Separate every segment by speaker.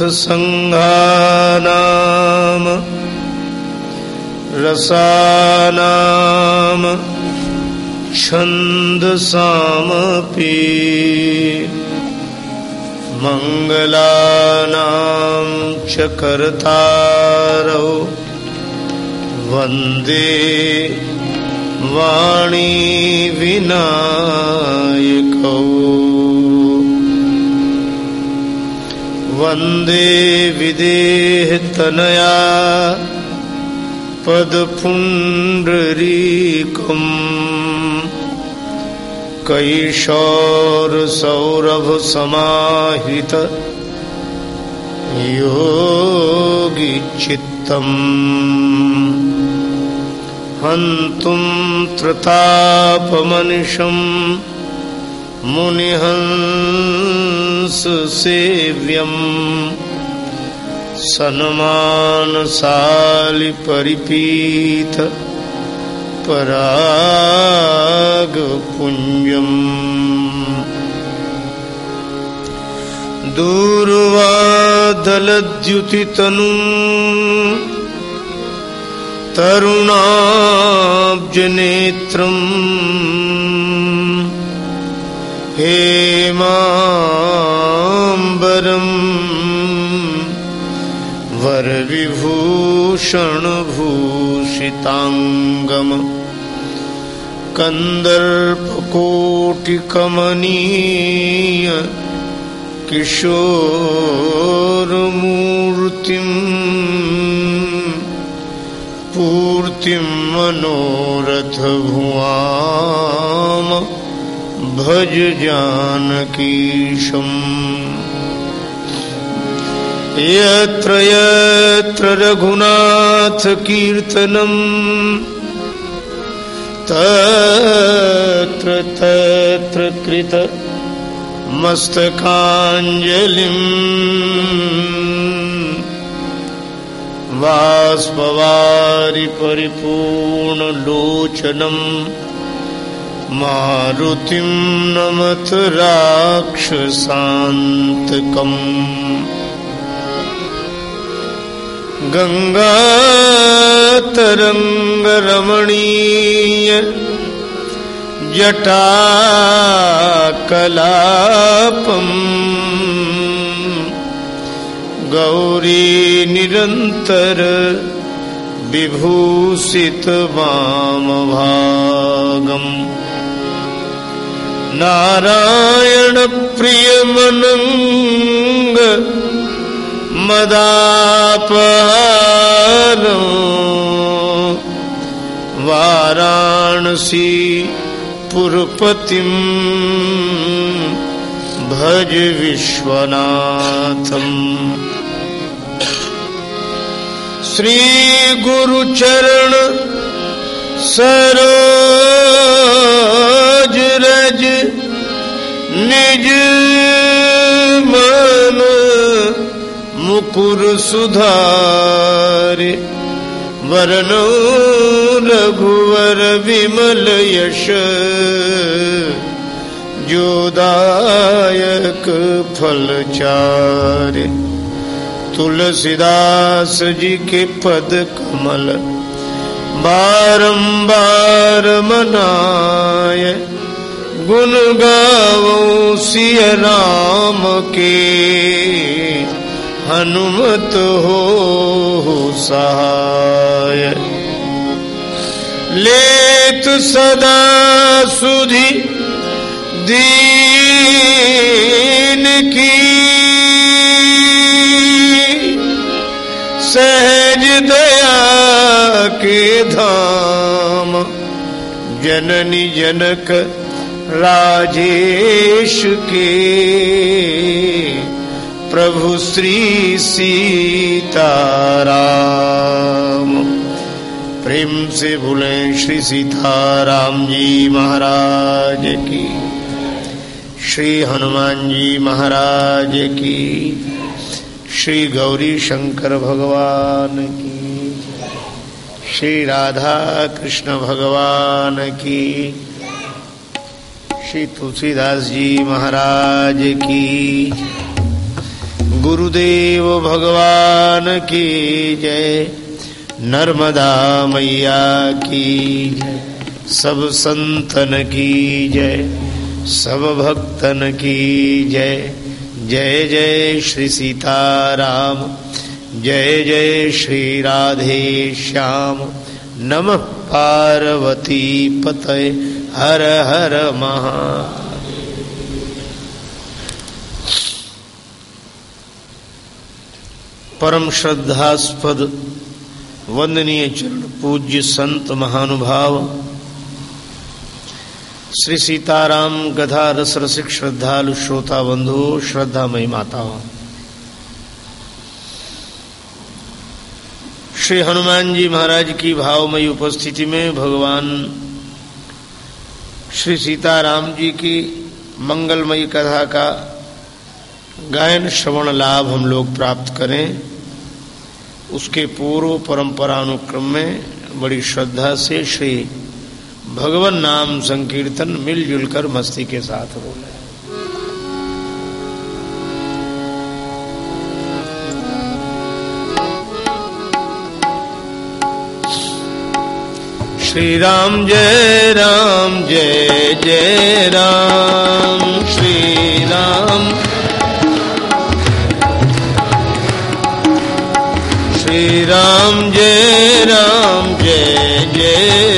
Speaker 1: अर्थसङ्घानाम् रसानाम् छन्दसामपि मङ्गलानां च कर्तारौ वंदे वाणी विनायकौ वंदे विदेहतनया पदपुण्डरीकम्। कैशोरसौरभसमाहित योगिचित्तम्। हन्तुं त्रतापमनिशम्। मुनिहंससेव्यम् सन्मानसालिपरिपीत परागपुञ्जम्। दूर्वादलद्युतितनु तरुणाब्जनेत्रम्। हेमाम्बरम्। वरविभूषणभूषिताङ्गम् कन्दर्पकोटिकमनीय पूर्तिं मनोरथभुवाम। भज जानकीशम् यत्र यत्र रघुनाथकीर्तनम् तत्र तत्र कृत मस्तकाञ्जलिम्। वाष्पवारि परिपूर्णलोचनम् मारुतिं नमथ राक्षसान्तकम्। गङ्गातरङ्गरमणीय जटाकलापम्। गौरी निरन्तर विभूषितवामभागम् नारायणप्रियमनङ्ग मदापहारो वाराणसी पुरपतिम् भज विश्वनाथम्। श्रीगुरुचरण सरोज रज निज मन मुकुर सुधारे। वरनो रघुवर विमल यश। जोदायक फल चारे। तुलसीदास जी के पद कमल। बारंबार मनाय गुण गावो सिय राम के। हनुमत हो सहाय। लेत सदा सुधि दीन की सहज दया के धाम। जननी जनक राजेश के। प्रभु श्री सीताराम। प्रेम से बोले श्री सीताराम जी महाराज की। श्री हनुमान जी महाराज की। श्री गौरी शंकर भगवान की श्री राधा कृष्ण भगवान की श्री तुलसीदास जी महाराज की गुरुदेव भगवान की जय। नर्मदा मैया की जय। सब संतन की जय। सब भक्तन की जय। जय जय श्री सीताराम, जय जय श्री राधे श्याम। नमः पार्वती पतय, हर हर महा परम श्रद्धास्पद, वंदनीय चरण पूज्य संत महानुभाव श्री सीताराम गधा रस रसिक श्रद्धालु श्रोता बंधु, श्रद्धामयी माता। श्री हनुमान जी महाराज की भावमयी उपस्थिति में भगवान श्री सीताराम जी की मंगलमयी कथा का गायन, श्रवण, लाभ हम लोग प्राप्त करें। उसके पूर्व परंपरा अनुक्रम में बड़ी श्रद्धा से श्री भगवान नाम संकीर्तन, मिलजुल कर मस्ती के साथ बोले श्री राम जय राम, जय जय राम श्री राम श्री राम जय राम, जय जय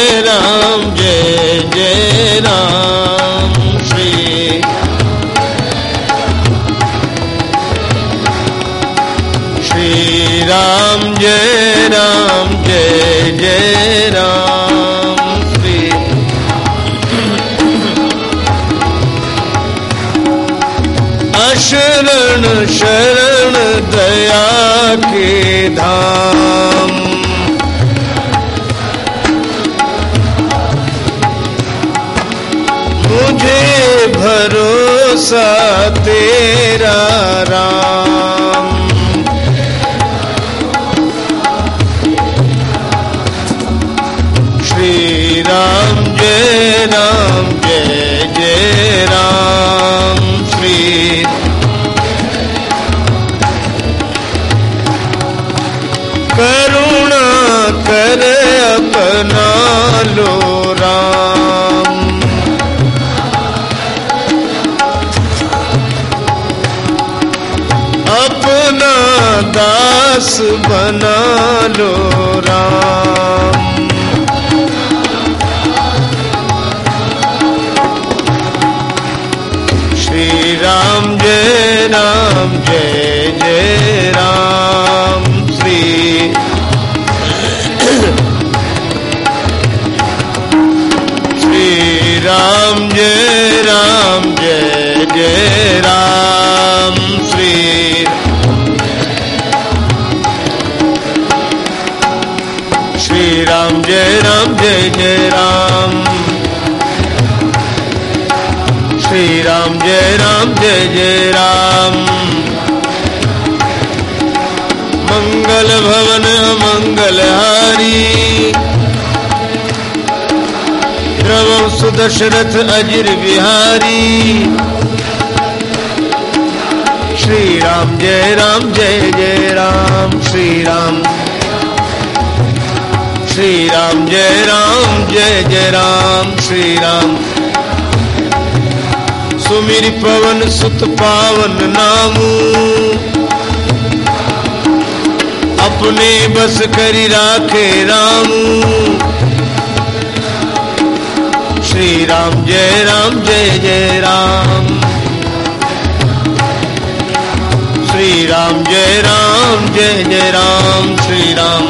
Speaker 1: तेरा राम। राम, जय जय राम। मंगल भवन, मंगल हारी। द्रव सुदशरथ, अजिर बिहारी श्री राम, जय राम, जय जय राम। श्री राम श्री राम, जय राम, जय जय राम। श्री राम सुमिर पवन सुत पावन नामू अपने बस करी राखे रामू श्री राम जय राम जय जय राम श्री राम जय राम जय जय राम श्री राम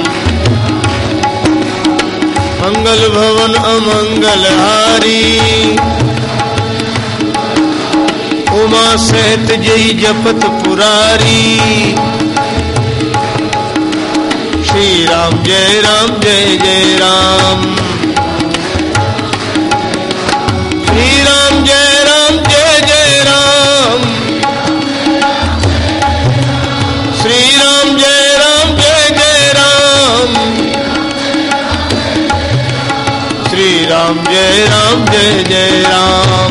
Speaker 1: मंगल भवन अमंगल हारी उमा सहित जय जपत पुरारी। श्री राम जय राम, जय जय राम। श्री राम जय राम, जय जय राम। श्री राम जय राम, जय जय राम। श्री राम जय राम, जय जय राम।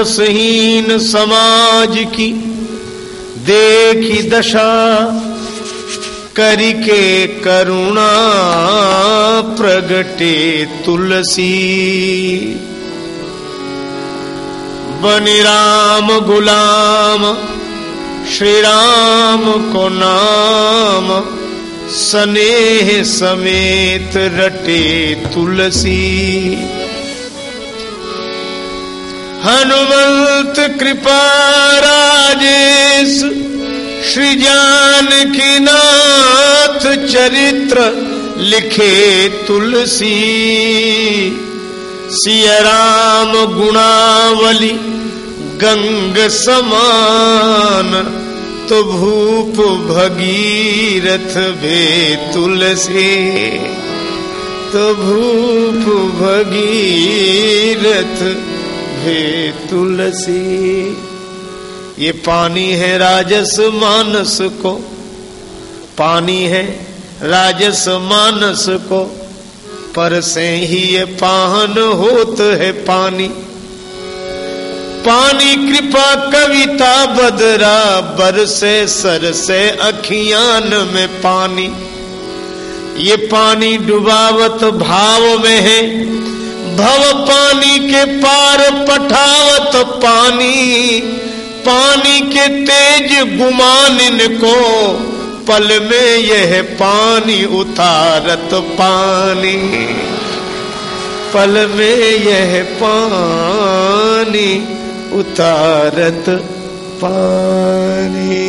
Speaker 1: आ, रसहीन समाज की देखी दशा करिके करुणा प्रगटे तुलसी। बनि राम गुलाम श्री राम को नाम स्नेह समेत रटे तुलसी। हनुमंत कृपा राजेश, श्री जानकी नाथ चरित्र लिखे तुलसी, सिया राम गुणावली, गंग समान तो भूप भगीरथ भे तुलसी। तो भूप भगीरथ भे तुलसी। ये पानी है राजस मानस को। पानी है राजस मानस को। पर से ही ये पाहन होत है पानी। पानी कृपा कविता बदरा। बरसे सर से अखियान में पानी। ये पानी डुबावत भाव में है। भव पानी के पार पठावत पानी पानी के तेज गुमान को पल में यह पानी उतारत पानी, पल में यह पानी उतारत पानी।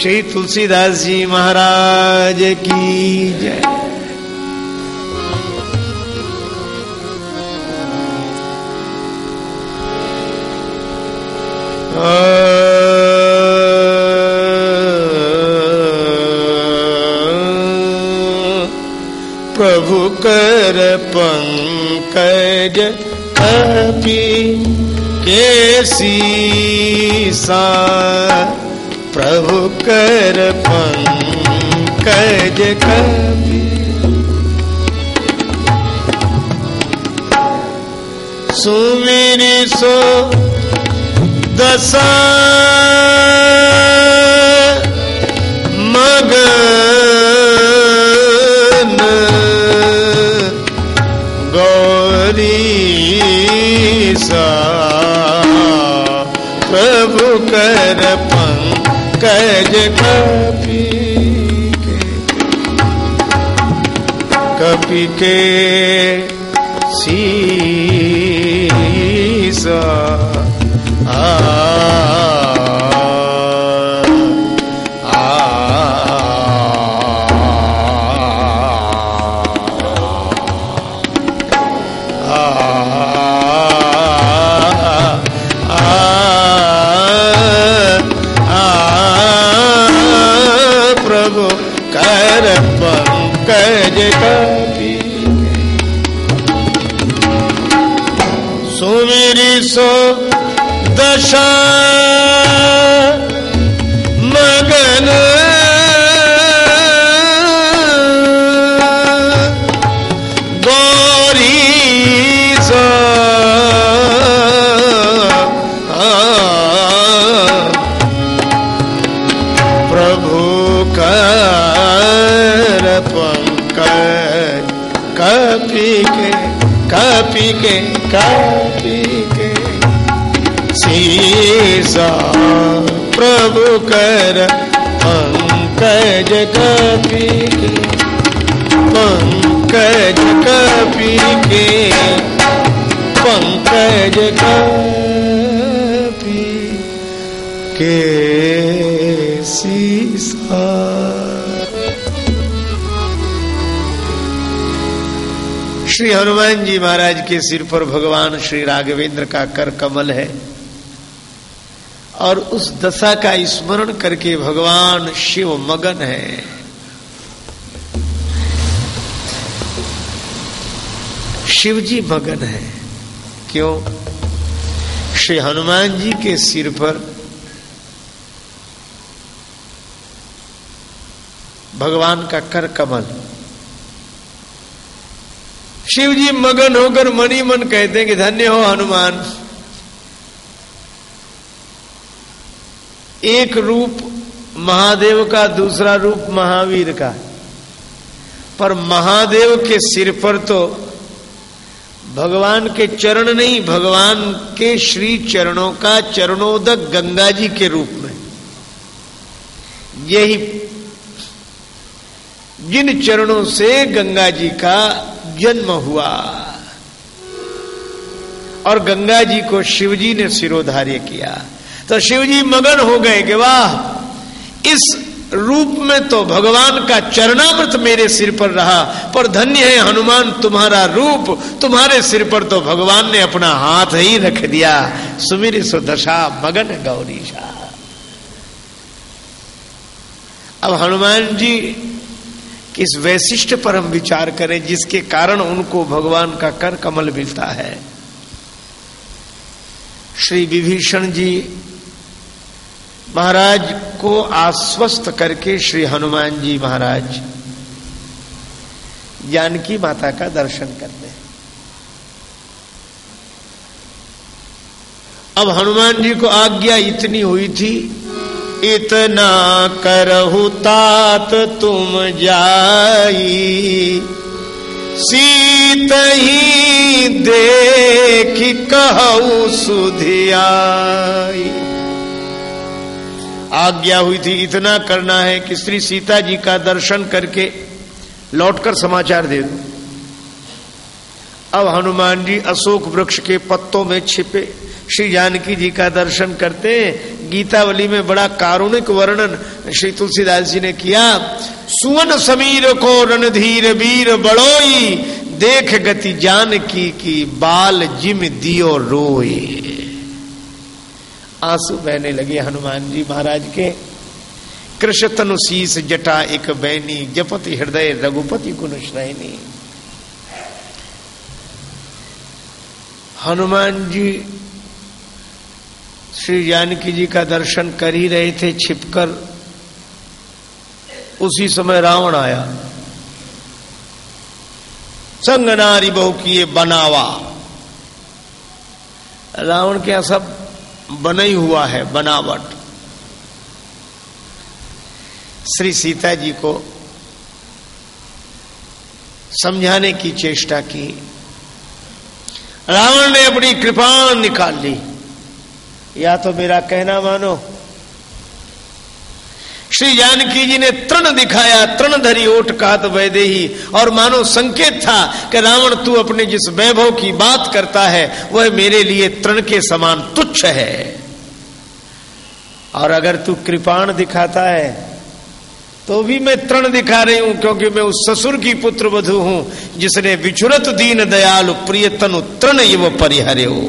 Speaker 1: श्री तुलसीदास जी महाराज की जय। प्रभु कर पंकज कपि केसी सा प्रभु कर पंकज कपि। सुमिरी सो दशा। पंकज कपि के कपि के सीसा। सुमिरी जी महाराज के सिर पर भगवान श्री राघवेंद्र का कर कमल है। और उस दशा का स्मरण करके भगवान शिव मगन है। शिव जी मगन है। क्यों? श्री हनुमान जी के सिर पर भगवान का कर कमल। शिव जी मगन होकर मनी मन कहते हैं कि धन्य हो हनुमान। एक रूप महादेव का, दूसरा रूप महावीर का। पर महादेव के सिर पर तो भगवान के चरण नहीं, भगवान के श्री चरणों का चरणोदक गंगा जी के रूप में। यही जिन चरणों से गंगा जी का जन्म हुआ। और गंगा जी को शिवजी ने सिरोधार्य किया। तो शिवजी मगन हो गए कि वाह, इस रूप में तो भगवान का चरणामृत मेरे सिर पर रहा, पर धन्य है हनुमान, तुम्हारा रूप, तुम्हारे सिर पर तो भगवान ने अपना हाथ ही रख दिया। सुमिर सुदशा मगन गौरीशा अब हनुमान जी इस वैशिष्ट पर हम विचार करें, जिसके कारण उनको भगवान का कर कमल मिलता है। श्री विभीषण जी महाराज को आश्वस्त करके श्री हनुमान जी महाराज जानकी माता का दर्शन करते हैं। अब हनुमान जी को आज्ञा इतनी हुई थी इतना करहु तात तुम जाई। सीत ही देख कहू सुधियाई। आज्ञा हुई थी, इतना करना है कि श्री सीता जी का दर्शन करके लौटकर समाचार दे दो। अब हनुमान जी अशोक वृक्ष के पत्तों में छिपे श्री जानकी जी का दर्शन करते गीतावली में बड़ा कारुणिक वर्णन श्री तुलसीदास जी ने किया। सुवन समीर को रणधीर वीर बड़ोई देख गति जान की, की बाल जिम दियो रोए आँसू बहने लगे हनुमान जी महाराज के। कृष्ण शीस जटा एक बैनी जपति हृदय रघुपति गुण श्रैनी हनुमान जी श्री जानकी जी का दर्शन कर ही रहे थे छिपकर। उसी समय रावण आया। संग नारी बहु किए बनावा। रावण क्या सब बना ही हुआ है, बनावट। श्री सीता जी को समझाने की चेष्टा की। रावण ने अपनी कृपा निकाल ली। या तो मेरा कहना मानो। श्री जानकी जी ने तृण दिखाया, तृण धरी ओट कात वैदेही। और मानो संकेत था कि रावण, तू अपने जिस वैभव की बात करता है, वह मेरे लिए तृण के समान तुच्छ है। और अगर तू कृपाण दिखाता है तो भी मैं तृण दिखा रही हूँ, क्योंकि मैं उस ससुर की पुत्र वधु हूँ, जिसने विचुरत दीन दयालु प्रिय तनु तृण युव परिहरे हो।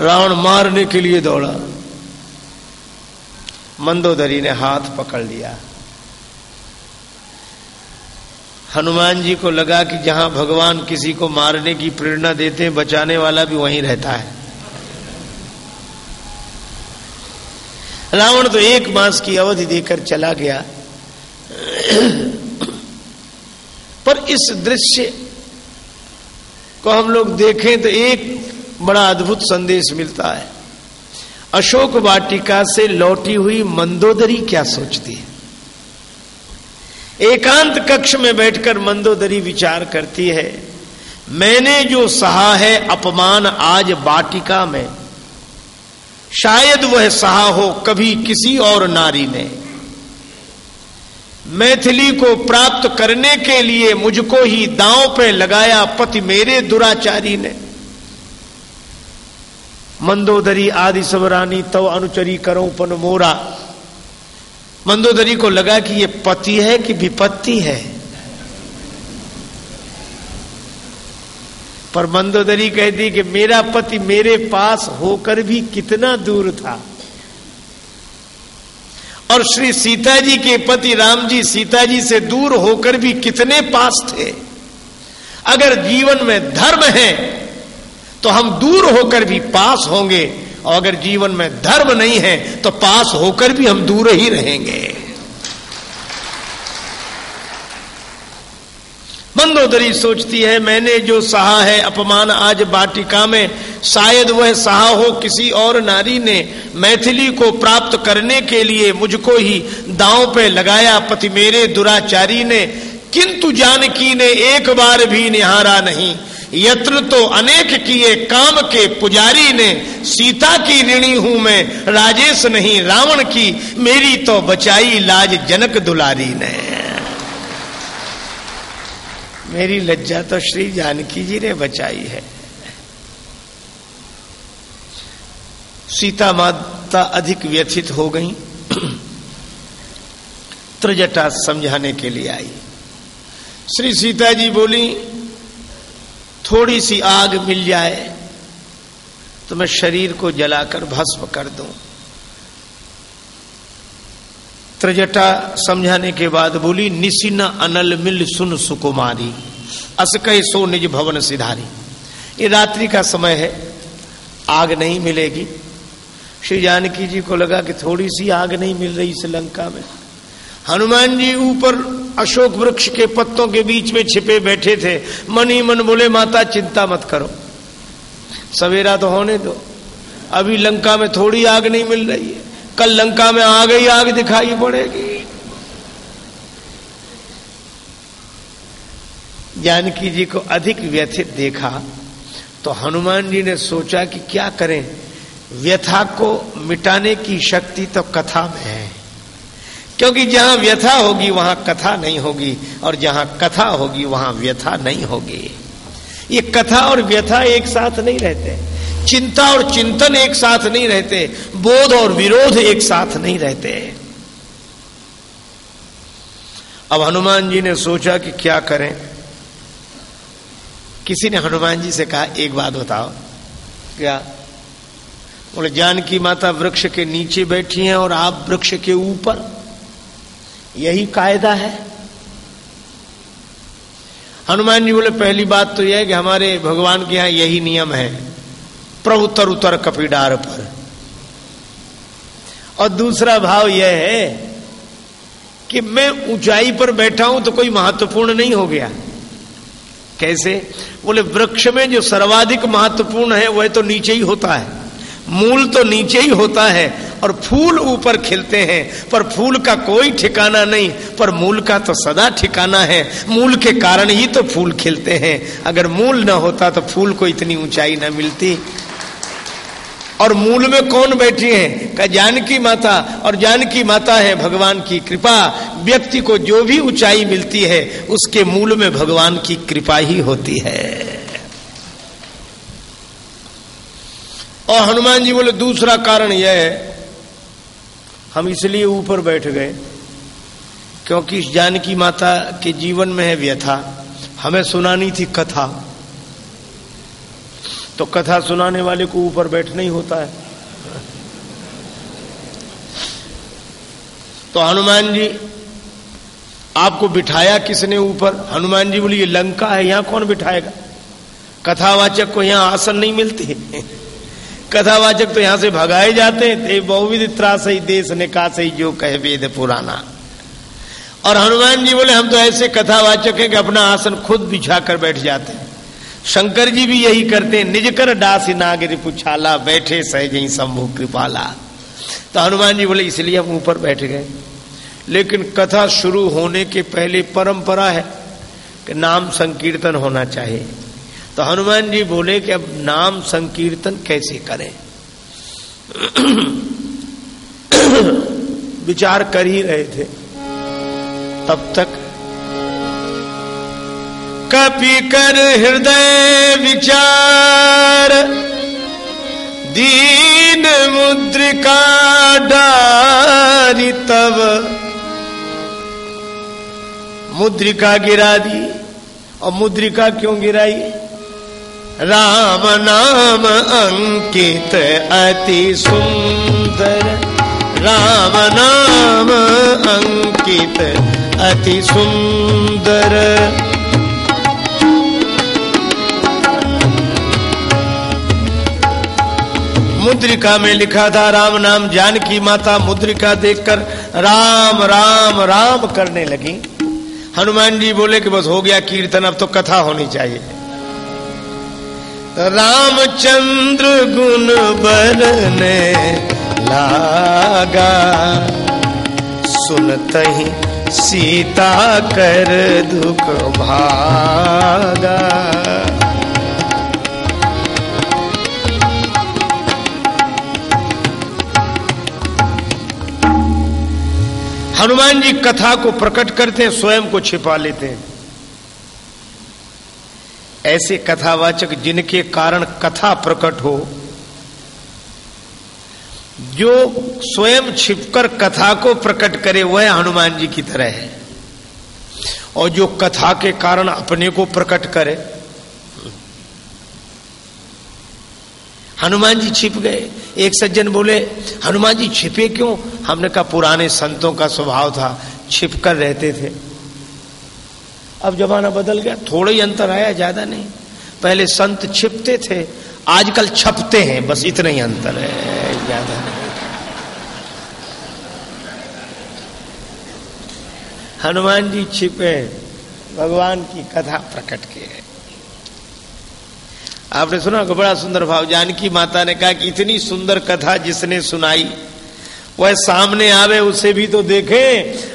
Speaker 1: रावण मारने के लिए दौड़ा। मंदोदरी ने हाथ पकड़ लिया। हनुमान जी को लगा कि जहाँ भगवान किसी को मारने की प्रेरणा देते हैं, बचाने वाला भी वहीं रहता है। रावण तो एक मास की अवधि देकर चला गया। पर इस दृश्य को हम लोग देखें तो एक बड़ा अद्भुत संदेश मिलता है। अशोक वाटिका से लौटी हुई मंदोदरी क्या सोचती है? एकांत कक्ष में बैठकर मंदोदरी विचार करती है, मैंने जो सहा है अपमान आज वाटिका में। शायद वह सहा हो कभी किसी और नारी ने। मैथिली को प्राप्त करने के लिए मुझको ही दांव पे लगाया पति मेरे दुराचारी ने। मंदोदरी आदि सबरानी तव तो अनुचरी करो पन मोरा। मंदोदरी को लगा कि ये पति है कि विपत्ति है? पर मंदोदरी कहती कि मेरा पति मेरे पास होकर भी कितना दूर था। और श्री सीता जी के पति राम जी सीता जी से दूर होकर भी कितने पास थे? अगर जीवन में धर्म है तो हम दूर होकर भी पास होंगे। और अगर जीवन में धर्म नहीं है तो पास होकर भी हम दूर ही रहेंगे। मंदोदरी सोचती है, मैंने जो सहा है, अपमान आज बाटिका में, शायद वह सहा हो किसी और नारी ने। मैथिली को प्राप्त करने के लिए मुझको ही दांव पे लगाया पति मेरे दुराचारी ने। किंतु जानकी ने एक बार भी निहारा नहीं। यत्र तो अनेक किए, काम के पुजारी ने, सीता की ऋणी हूँ मैं, राजेश नहीं, रावण की, मेरी तो बचाई लाज जनक दुलारी ने। मेरी लज्जा तो श्री जानकी जी ने बचाई है। सीता माता अधिक व्यथित हो गई, त्रिजटा समझाने के लिए आई। श्री सीता जी बोली थोड़ी सी आग मिल जाए तो मैं शरीर को जलाकर भस्म कर दूँ। त्रिजटा समझाने के बाद बोली निशिन अनल मिल सुन सुकुमारी, अस कहे सो निज भवन सिधारी। ये रात्रि का समय है, आग नहीं मिलेगी। श्री जानकी जी को लगा कि थोड़ी सी आग नहीं मिल रही श्रीलंका में। हनुमान जी ऊपर अशोक वृक्ष के पत्तों के बीच में छिपे बैठे थे। मन ही मन बोले, माता, चिंता मत करो। सवेरा तो होने दो। अभी लंका में थोड़ी आग नहीं मिल रही है। कल लंका में आ गई आग दिखाई पड़ेगी। जानकी जी को अधिक व्यथित देखा तो हनुमान जी ने सोचा कि क्या करें। व्यथा को मिटाने की शक्ति तो कथा में है। क्योंकि जहाँ व्यथा होगी, वहाँ कथा नहीं होगी, और जहाँ कथा होगी, वहाँ व्यथा नहीं होगी। ये कथा और व्यथा एक साथ नहीं रहते। चिंता और चिंतन एक साथ नहीं रहते। बोध और विरोध एक साथ नहीं रहते। अब हनुमान जी ने सोचा कि क्या करें। किसी ने हनुमान जी से कहा, एक बात बताओ। क्या? बोले, जानकी माता वृक्ष के नीचे बैठी हैं और आप वृक्ष के ऊपर यही कायदा है। हनुमान जी बोले, पहली बात तो यह है कि हमारे भगवान के यहाँ यही नियम है प्रउतर उतर कपीडार पर। और दूसरा भाव यह है कि मैं ऊंचाई पर बैठा हूँ तो कोई महत्वपूर्ण नहीं हो गया। कैसे? बोले, वृक्ष में जो सर्वाधिक महत्वपूर्ण है, वह तो नीचे ही होता है। मूल तो नीचे ही होता है और फूल ऊपर खिलते हैं, पर फूल का कोई ठिकाना नहीं, पर मूल का तो सदा ठिकाना है। मूल के कारण ही तो फूल खिलते हैं। अगर मूल न होता तो फूल को इतनी ऊंचाई न मिलती। और मूल में कौन बैठी है? का जानकी माता। और जानकी माता है भगवान की कृपा। व्यक्ति को जो भी ऊंचाई मिलती है, उसके मूल में भगवान की कृपा ही होती है। और हनुमान जी बोले, दूसरा कारण यह है हम इसलिए ऊपर बैठ गए, क्योंकि इस जानकी माता के जीवन में है व्यथा। हमें सुनानी थी कथा। तो कथा सुनाने वाले को ऊपर बैठना ही होता है। तो हनुमान जी, आपको बिठाया किसने ऊपर? हनुमान जी बोली, ये लंका है, यहाँ कौन बिठाएगा? कथावाचक को यहाँ आसन नहीं मिलते कथावाचक तो यहाँ से भगाए जाते थे बहुविध त्रास ही देश ने का सही जो कहे वेद पुराना। और हनुमान जी बोले, हम तो ऐसे कथावाचक हैं कि अपना आसन खुद बिछा कर बैठ जाते हैं। शंकर जी भी यही करते हैं निज कर डासी नागिर पुछाला, बैठे सहज ही शंभु कृपाला। तो हनुमान जी बोले, इसलिए हम ऊपर बैठ गए। लेकिन कथा शुरू होने के पहले परंपरा है कि नाम संकीर्तन होना चाहिए। तो हनुमान जी बोले कि अब नाम संकीर्तन कैसे करें? विचार कर ही रहे थे। तब तक कपि कर हृदय विचार, दीन मुद्रिका डारी तब। मुद्रिका गिरा दी, और मुद्रिका क्यों गिराई? राम नाम अंकित अति सुंदर। राम नाम अंकित अति सुंदर। मुद्रिका में लिखा था, राम नाम जानकी माता मुद्रिका देखकर राम राम राम करने लगी। हनुमान जी बोले कि बस हो गया कीर्तन, अब तो कथा होनी चाहिए। रामचंद्र गुण बरने लागा। सुनत ही सीता कर दुख भागा। हनुमान जी कथा को प्रकट करते हैं, स्वयं को छिपा लेते हैं। ऐसे कथावाचक जिनके कारण कथा प्रकट हो, जो स्वयं छिपकर कथा को प्रकट करे, वह हनुमान जी की तरह है। और जो कथा के कारण अपने को प्रकट करे, हनुमान जी छिप गए। एक सज्जन बोले, हनुमान जी छिपे क्यों? हमने कहा, पुराने संतों का स्वभाव था, छिप कर रहते थे। अब जमाना बदल गया, थोड़ा ही अंतर आया, ज़्यादा नहीं। पहले संत छिपते थे, आजकल छपते हैं, बस इतना ही अंतर है, ज़्यादा हनुमान जी छिपे, भगवान की कथा प्रकट किए आपने सुना बड़ा सुंदर भाव, जानकी माता ने कहा कि इतनी सुंदर कथा जिसने सुनाई वह सामने आवे उसे भी तो देखे।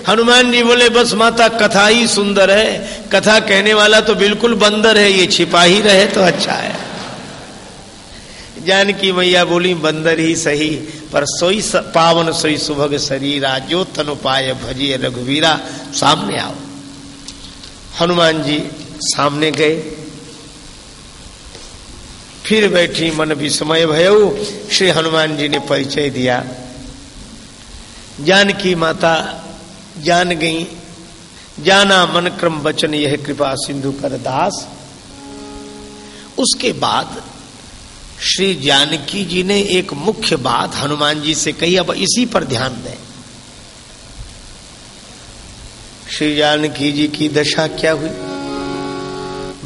Speaker 1: हनुमान जी बोले बस माता कथा ही सुंदर है। कथा कहने वाला तो बिल्कुल बंदर है। ये छिपा ही रहे तो अच्छा है। जानकी मैया बोली बंदर ही सही पर सोई स, पावन सोई सुभग शरीरा जो तनु उपाय भजिए रघुवीरा सामने आओ। हनुमान जी सामने गए। फिर बैठी मन विस्मय भयो श्री हनुमान जी ने परिचय दिया। जानकी माता जान गई। जाना मन क्रम वचन, यह कृपा सिंधु कर दास उसके बाद श्री जानकी जी ने एक मुख्य बात हनुमान जी से कही, अब इसी पर ध्यान दें। श्री जानकी जी की दशा क्या हुई?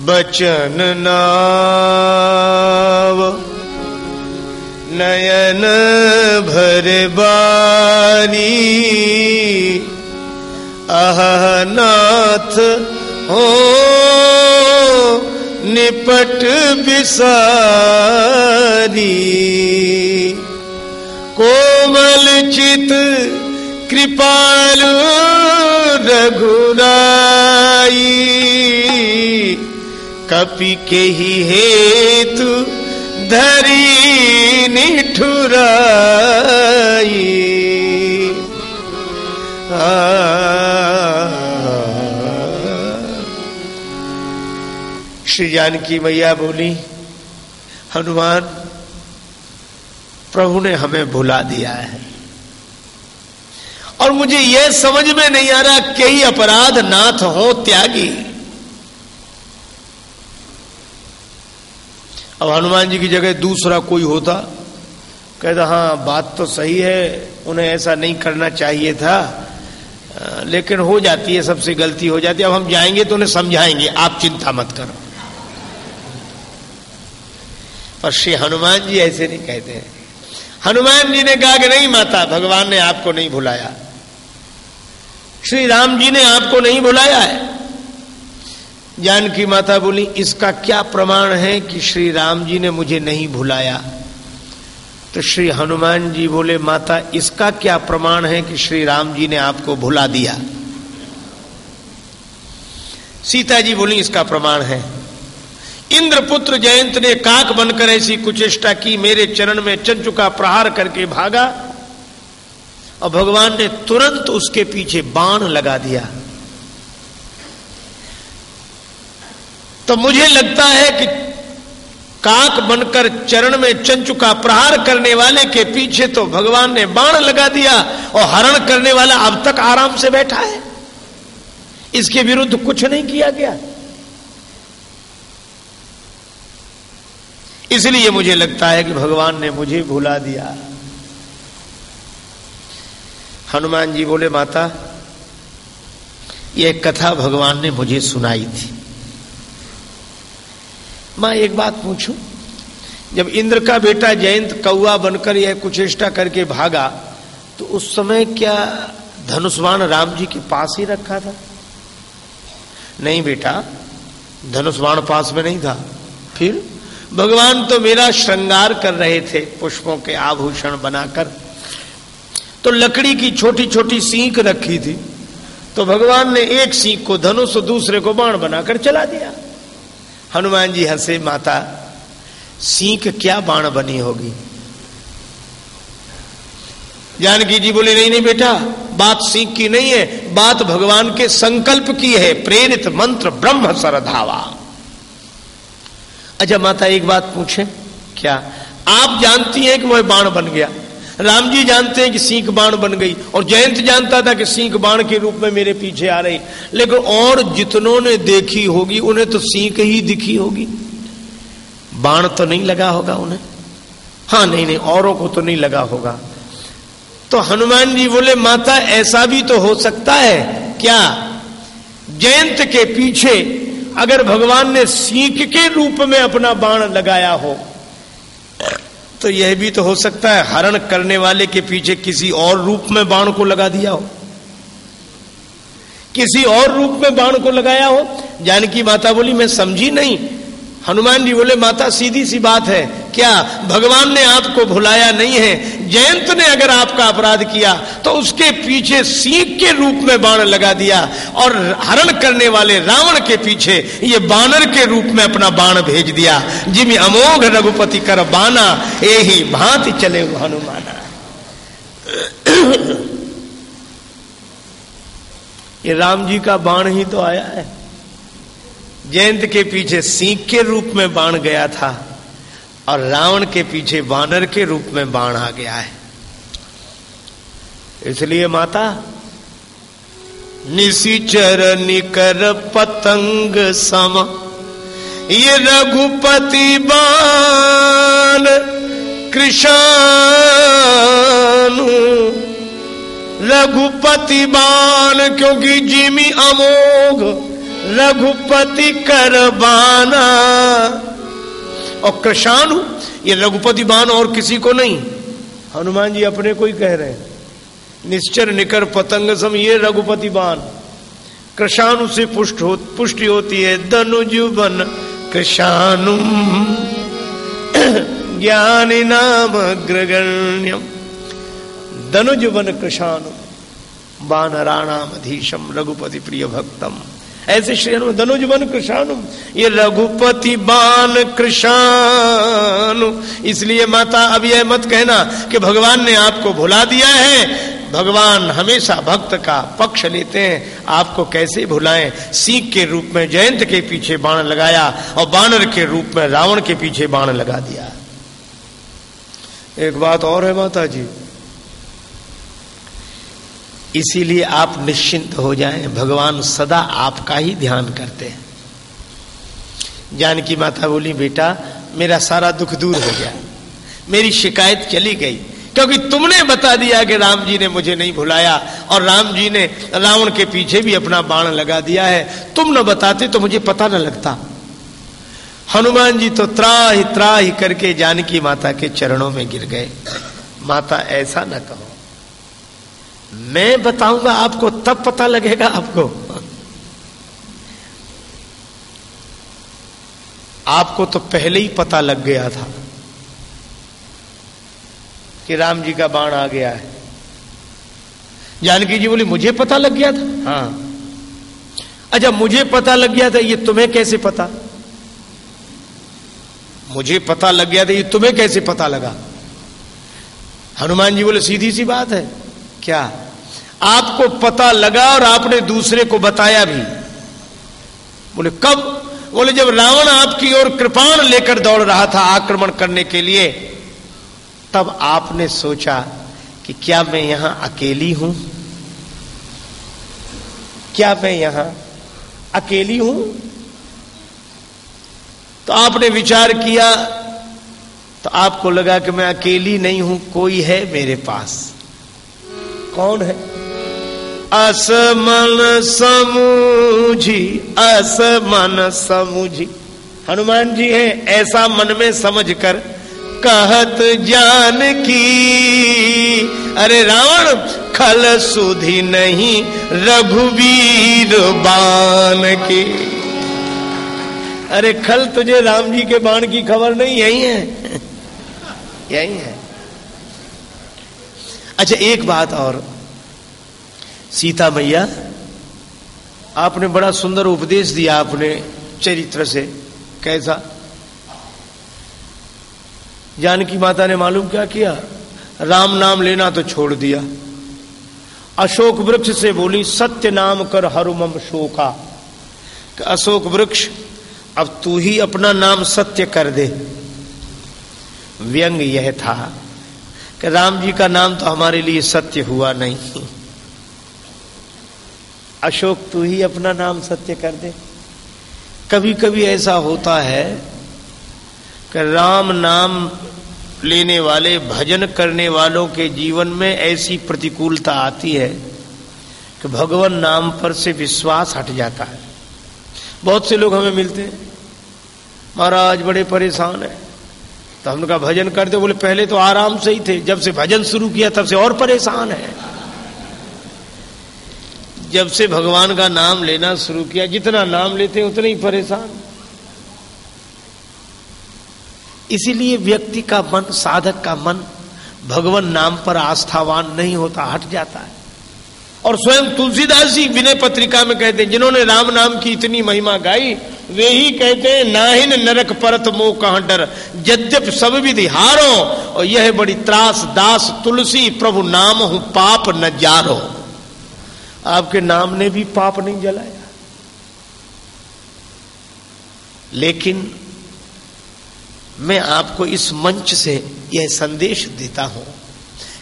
Speaker 1: बचन नाव नयन भर बारी। अहनाथ हो, निपट बिसारी कोमल चित कृपालु रघुराई। कपि के ही हेतु धरी निठुराई श्री जानकी मैया बोली, हनुमान, प्रभु ने हमें भुला दिया है। और मुझे यह समझ में नहीं आ रहा कई अपराध नाथ हो त्यागी। अब हनुमान जी की जगह दूसरा कोई होता? कहता हाँ बात तो सही है, उन्हें ऐसा नहीं करना चाहिए था। लेकिन हो जाती है, सबसे गलती हो जाती है। अब हम जाएँगे तो उन्हें समझाएँगे। आप चिंता मत करो। पर श्री हनुमान जी ऐसे नहीं कहते हैं। हनुमान जी ने कहा कि नहीं माता, भगवान ने आपको नहीं भुलाया। श्री राम जी ने आपको नहीं भुलाया है। जानकी माता बोली, इसका क्या प्रमाण है कि श्री राम जी ने मुझे नहीं भुलाया? तो श्री हनुमान जी बोले, माता, इसका क्या प्रमाण है कि श्री राम जी ने आपको भुला दिया? सीता जी बोली, इसका प्रमाण है। इंद्रपुत्र जयंत ने काक बनकर ऐसी कुचेष्टा की, मेरे चरण में चंचु का प्रहार करके भागा और भगवान ने तुरंत उसके पीछे बाण लगा दिया। तो मुझे लगता है कि काक बनकर चरण में चंचु का प्रहार करने वाले के पीछे तो भगवान ने बाण लगा दिया और हरण करने वाला अब तक आराम से बैठा है। इसके विरुद्ध कुछ नहीं किया गया। इसलिए मुझे लगता है कि भगवान ने मुझे भुला दिया। हनुमान जी बोले, माता, यह कथा भगवान ने मुझे सुनाई थी। माँ, एक बात पूछूँ? जब इंद्र का बेटा जयंत कौआ बनकर यह कुचेष्टा करके भागा तो उस समय क्या धनुष्वान राम जी के पास ही रखा था? नहीं बेटा धनुष्वान पास में नहीं था। फिर भगवान तो मेरा श्रृंगार कर रहे थे, पुष्पों के आभूषण बनाकर। तो लकड़ी की छोटी छोटी सीख रखी थी तो भगवान ने एक सीख को धनुष दूसरे को बाण बनाकर चला दिया। हनुमान जी हंसे, माता सीख क्या बाण बनी होगी? जानकी जी बोले, नहीं नहीं बेटा, बात सीख की नहीं है, बात भगवान के संकल्प की है, प्रेरित मंत्र ब्रह्म सरधावा। अच्छा माता, एक बात पूछे, क्या आप जानती हैं कि वह बाण बन गया? राम जी जानते हैं कि सीख बाण बन गई और जयंत जानता था कि सीख बाण के रूप में मेरे पीछे आ रही। लेकिन और जितनों ने देखी होगी, उन्हें तो सीख ही दिखी होगी। बाण तो नहीं लगा होगा उन्हें? हाँ नहीं नहीं, औरों को तो नहीं लगा होगा। तो हनुमान जी बोले, माता, ऐसा भी तो हो सकता है क्या? जयंत के पीछे अगर भगवान ने सीख के रूप में अपना बाण लगाया हो तो यह भी तो हो सकता है हरण करने वाले के पीछे किसी और रूप में बाण को लगा दिया हो। किसी और रूप में बाण को लगाया हो। जानकी माता बोली, मैं समझी नहीं। हनुमान जी बोले, माता, सीधी सी बात है। क्या भगवान ने आपको भुलाया नहीं है? जयंत ने अगर आपका अपराध किया तो उसके पीछे सीख के रूप में बाण लगा दिया और हरण करने वाले रावण के पीछे ये बानर के रूप में अपना बाण भेज दिया। जिम अमोघ रघुपति कर बाना ही भांति चले हनुमाना। ये राम जी का बाण ही तो आया है। जयंत के पीछे सीख के रूप में बाण गया था। और रावण के पीछे वानर के रूप में बाण आ गया है। इसलिए माता निशिचर निकर पतंग सम। ये रघुपति बाण कृष्ण। रघुपति बाण, क्योंकि जिमी अमोघ रघुपति कर बाना और कृषाणु ये रघुपति बान और किसी को नहीं। हनुमान जी अपने को ही कह रहे हैं। निश्चर निकर पतंग सम ये रघुपति बान। कृषाणु से पुष्ट हो पुष्टि होती है धनुज बन कृषाणु ज्ञान नाम अग्रगण्यम। धनुज बन कृषाणु बानराणाम अधीशम रघुपति प्रिय भक्तम। ऐसे श्री हनुमान, धनुज बन कृषाणु। ये रघुपति बान कृषाणु। इसलिए माता, अब यह मत कहना कि भगवान ने आपको भुला दिया है। भगवान हमेशा भक्त का पक्ष लेते हैं। आपको कैसे भुलाएँ? सीख के रूप में जयंत के पीछे बाण लगाया और बानर के रूप में रावण के पीछे बाण लगा दिया। एक बात और है माता जी इसीलिए आप निश्चिंत हो जाएँ। भगवान सदा आपका ही ध्यान करते हैं। जानकी माता बोली, बेटा, मेरा सारा दुख दूर हो गया। मेरी शिकायत चली गई। क्योंकि तुमने बता दिया कि राम जी ने मुझे नहीं भुलाया और राम जी ने रावण के पीछे भी अपना बाण लगा दिया है। तुम न बताते तो मुझे पता न लगता। हनुमान जी तो त्राही त्राही करके जानकी माता के चरणों में गिर गए। माता, ऐसा न कहो। मैं बताऊँगा आपको, तब पता लगेगा आपको। आपको तो पहले ही पता लग गया था कि राम जी का बाण आ गया है। जानकी जी बोली, मुझे पता लग गया था? हाँ। अच्छा मुझे पता लग गया था, ये तुम्हें कैसे पता? मुझे पता लग गया था, ये तुम्हें कैसे पता लगा? हनुमान जी बोले, सीधी सी बात है। क्या? आपको पता लगा और आपने दूसरे को बताया भी। बोले, कब? बोले, जब रावण आपकी ओर कृपाण लेकर दौड़ रहा था आक्रमण करने के लिए, तब आपने सोचा कि क्या मैं यहाँ अकेली हूँ? क्या मैं यहाँ अकेली हूँ? तो आपने विचार किया तो आपको लगा कि मैं अकेली नहीं हूँ, कोई है मेरे पास। कौन है? असमन समूझी असमन समूझी। हनुमान जी है, ऐसा मन में समझकर कहत जान की अरे रावण, खल सुधी नहीं रघुवीर बान की अरे खल तुझे राम जी के बाण की खबर नहीं, यही है। यही है। अच्छा एक बात और। सीता मैया, आपने बड़ा सुंदर उपदेश दिया आपने चरित्र से। कैसा? जानकी माता ने मालूम क्या किया? राम नाम लेना तो छोड़ दिया। अशोक वृक्ष से बोली, सत्य नाम कर हरुमम शोका। अशोक वृक्ष, अब तू ही अपना नाम सत्य कर दे। व्यंग यह था। कि राम जी का नाम तो हमारे लिए सत्य हुआ नहीं। अशोक, तू ही अपना नाम सत्य कर दे। कभी कभी ऐसा होता है कि राम नाम लेने वाले, भजन करने वालों के जीवन में ऐसी प्रतिकूलता आती है कि भगवान नाम पर से विश्वास हट जाता है। बहुत से लोग हमें मिलते हैं, महाराज, बड़े परेशान है। तो हम कहा भजन करते बोले, पहले तो आराम से ही थे। जब से भजन शुरू किया, तब से और परेशान है। जब से भगवान का नाम लेना शुरू किया, जितना नाम लेते उतने ही परेशान। इसीलिए व्यक्ति का मन, साधक का मन, भगवान नाम पर आस्थावान नहीं होता, हट जाता है। और स्वयं तुलसीदास जी विनय पत्रिका में कहते हैं, जिन्होंने राम नाम की इतनी महिमा गाई, वे ही कहते हैं, नाहिन नरक परत मोह कहा डर। यद्यप सब विधि हारो, और यह बड़ी त्रास दास तुलसी प्रभु नाम हूँ, पाप न जारो। आपके नाम ने भी पाप नहीं जलाया। लेकिन मैं आपको इस मंच से यह संदेश देता हूँ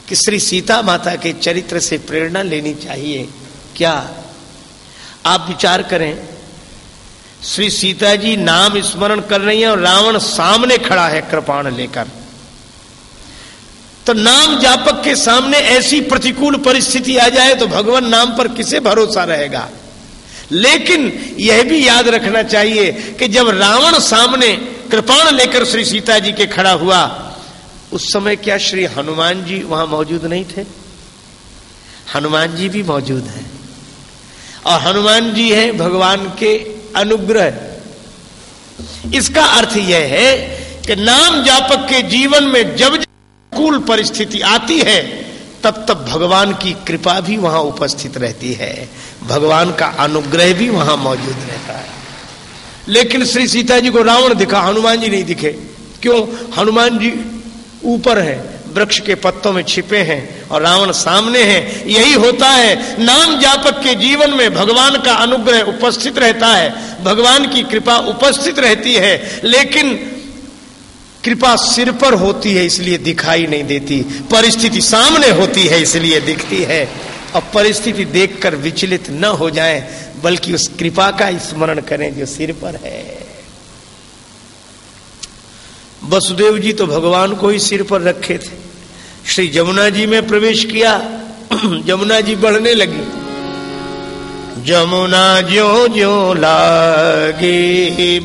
Speaker 1: कि श्री सीता माता के चरित्र से प्रेरणा लेनी चाहिए। क्या? आप विचार करें। श्री सीता जी नाम स्मरण कर रही हैं और रावण सामने खड़ा है कृपाण लेकर। तो नाम जापक के सामने ऐसी प्रतिकूल परिस्थिति आ जाए तो भगवान नाम पर किसे भरोसा रहेगा? लेकिन यह भी याद रखना चाहिए कि जब रावण सामने कृपाण लेकर श्री सीता जी के खड़ा हुआ उस समय क्या श्री हनुमान जी वहाँ मौजूद नहीं थे? हनुमान जी भी मौजूद हैं। और हनुमान जी हैं भगवान के अनुग्रह। इसका अर्थ यह है कि नाम जापक के जीवन में जब कूल परिस्थिति आती है, तब तब भगवान की कृपा भी वहाँ उपस्थित रहती है। भगवान का अनुग्रह भी वहाँ मौजूद रहता है। लेकिन श्री सीता जी को रावण दिखा, हनुमान जी नहीं दिखे। क्यों? हनुमान जी ऊपर है, वृक्ष के पत्तों में छिपे हैं और रावण सामने है। यही होता है, नाम जापक के जीवन में भगवान का अनुग्रह उपस्थित रहता है। भगवान की कृपा उपस्थित रहती है, लेकिन कृपा सिर पर होती है, इसलिए दिखाई नहीं देती। परिस्थिति सामने होती है, इसलिए दिखती है। और परिस्थिति देखकर विचलित न हो जाए, बल्कि उस कृपा का स्मरण करें जो सिर पर है। वसुदेव जी तो भगवान को ही सिर पर रखे थे। श्री जमुना जी में प्रवेश किया, जमुना जी बढ़ने लगी। जमुना जो जो लागे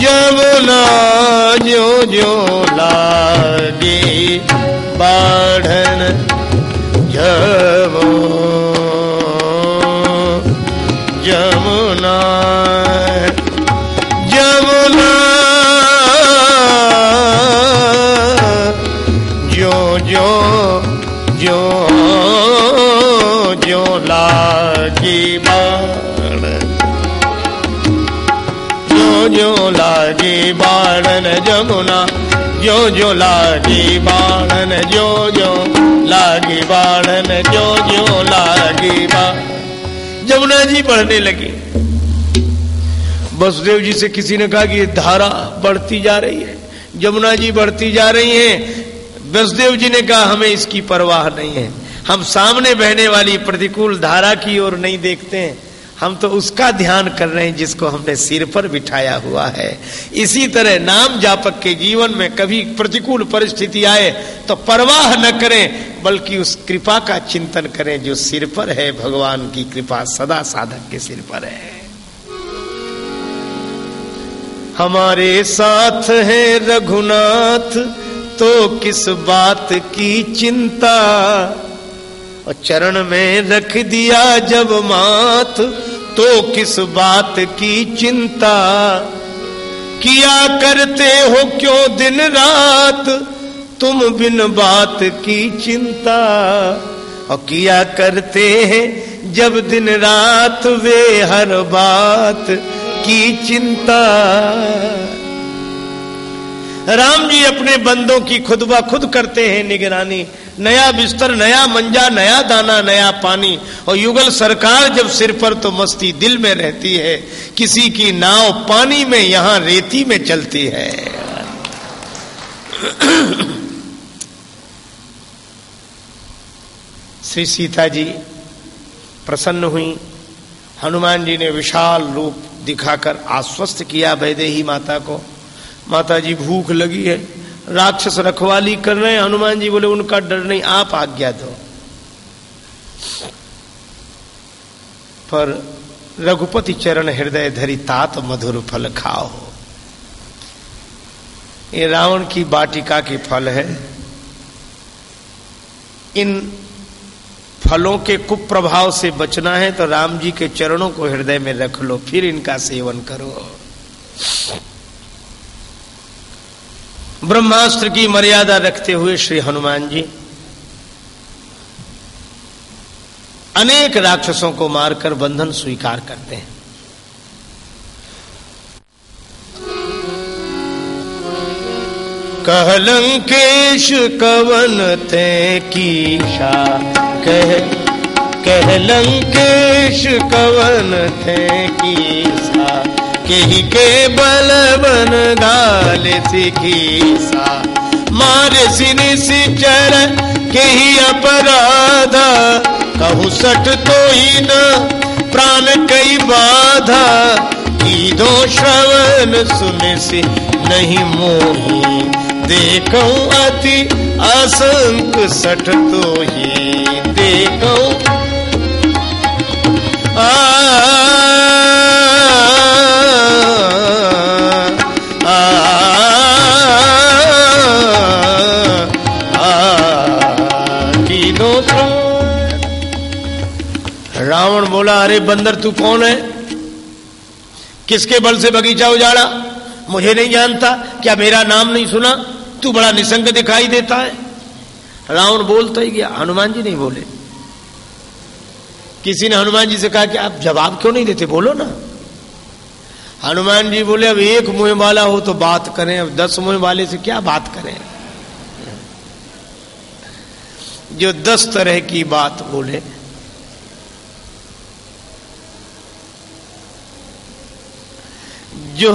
Speaker 1: जमुना जो जो लागे बाढ़न जमो जमुना जमुना जमुना जो जो लागी बाणन, जो जो लागी बाणन, जो जो लागी जमुना जी बढ़ने लगी। वसुदेव जी से किसी ने कहा कि धारा बढ़ती जा रही है, जमुना जी बढ़ती जा रही है। वसुदेव जी ने कहा, हमें इसकी परवाह नहीं है। हम सामने बहने वाली प्रतिकूल धारा की ओर नहीं देखते हैं। हम तो उसका ध्यान कर रहे हैं जिसको हमने सिर पर बिठाया हुआ है। इसी तरह नाम जापक के जीवन में कभी प्रतिकूल परिस्थिति आए तो परवाह न करें, बल्कि उस कृपा का चिंतन करें जो सिर पर है, भगवान की कृपा सदा साधक के सिर पर है। हमारे साथ है रघुनाथ तो किस बात की चिंता? और चरण में रख दिया जब माथ तो किस बात की चिंता? किया करते हो क्यों दिन रात? तुम बिन बात की चिंता। और किया करते हैं जब दिन रात, वे हर बात की चिंता। राम जी अपने बंदों की खुद ब खुद करते हैं निगरानी। नया बिस्तर, नया मंजा, नया दाना, नया पानी। और युगल सरकार जब सिर पर तो मस्ती दिल में रहती है, किसी की नाव पानी में, यहाँ रेती में चलती है। श्री सीता जी प्रसन्न हुई। हनुमान जी ने विशाल रूप दिखाकर आश्वस्त किया, वैदेही माता को। माता जी भूख लगी है। राक्षस रखवाली कर रहे हैं, हनुमान जी बोले, उनका डर नहीं, आप आज्ञा दो। पर रघुपति चरण हृदय धरी तात मधुर फल खाओ। ये रावण की बाटिका के फल है। इन फलों के कुप्रभाव से बचना है तो राम जी के चरणों को हृदय में रख लो, फिर इनका सेवन करो। ब्रह्मास्त्र की मर्यादा रखते हुए श्री हनुमान जी अनेक राक्षसों को मारकर बंधन स्वीकार करते हैं। कहलंकेश कवन थे कीशा, कह, कहलंकेश कवन थे कीसा केही के बल बन गाल सिखीसा मारे सिनि सिचर केही अपराध। कहू सट तो ही न, प्राण कई बाधा। की दो श्रवण सुन से नहीं मोही। देखो अति असंक सट तो ही। देखो। आ अरे बंदर, तू कौन है? किसके बल से बगीचा उजाड़ा? मुझे नहीं जानता। क्या मेरा नाम नहीं सुना? तू बड़ा निसंग दिखाई देता है। रावण बोलता ही गया, हनुमान जी नहीं बोले। किसी ने हनुमान जी से कहा कि आप जवाब क्यों नहीं देते? बोलो ना। हनुमान जी बोले, अब एक मुँह वाला हो तो बात करें, अब दस मुँह वाले से क्या बात करें? जो दस तरह की बात बोले जो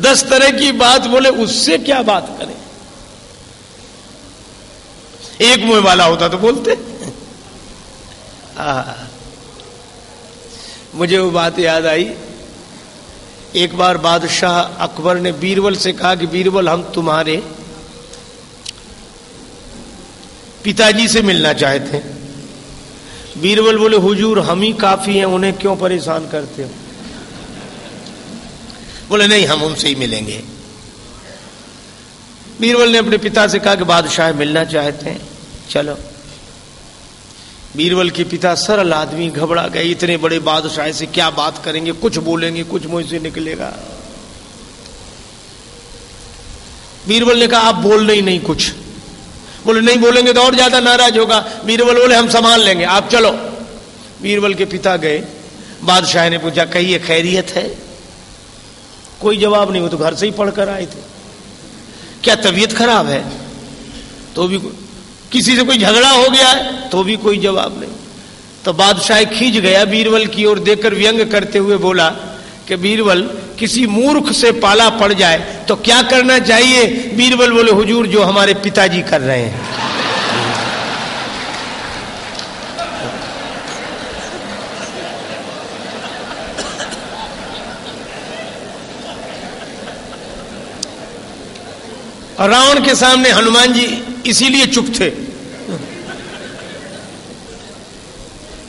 Speaker 1: दस तरह की बात बोले उससे क्या बात करें? एक मुँह वाला होता तो बोलते। आ, मुझे वो बात याद आई। एक बार बादशाह अकबर ने बीरबल से कहा कि बीरबल हम तुम्हारे पिताजी से मिलना चाहते बीरबल बोले हुजूर हम ही काफ़ी हैं उन्हें क्यों परेशान करते हो? बोले, नहीं, हम उनसे ही मिलेंगे. बीरबल ने अपने पिता से कहा कि, बादशाह मिलना चाहते हैं, चलो. बीरबल के पिता सरल आदमी, घबरा गए, इतने बड़े बादशाह से क्या बात करेंगे? कुछ बोलेंगे, कुछ मुँह से निकलेगा. बीरबल ने कहा, आप बोलने ही नहीं कुछ. बोले, नहीं बोलेंगे तो और ज़्यादा नाराज़ होगा। बीरबल बोले, हम संभाल लेंगे, आप चलो. बीरबल के पिता गए। बादशाह ने पूछा, कहिए, खैरियत है? कोई जवाब नहीं, वो तो घर से ही पढ़कर आए थे। क्या तबीयत खराब है? तो भी किसी से कोई झगड़ा हो गया है तो भी कोई जवाब नहीं। तो बादशाह खींच गया बीरबल की ओर देखकर व्यंग करते हुए बोला कि बीरबल, किसी मूर्ख से पाला पड़ जाए तो क्या करना चाहिए? बीरबल बोले, हुजूर, जो हमारे पिताजी कर रहे हैं। रावण के सामने हनुमान जी इसीलिए चुप थे।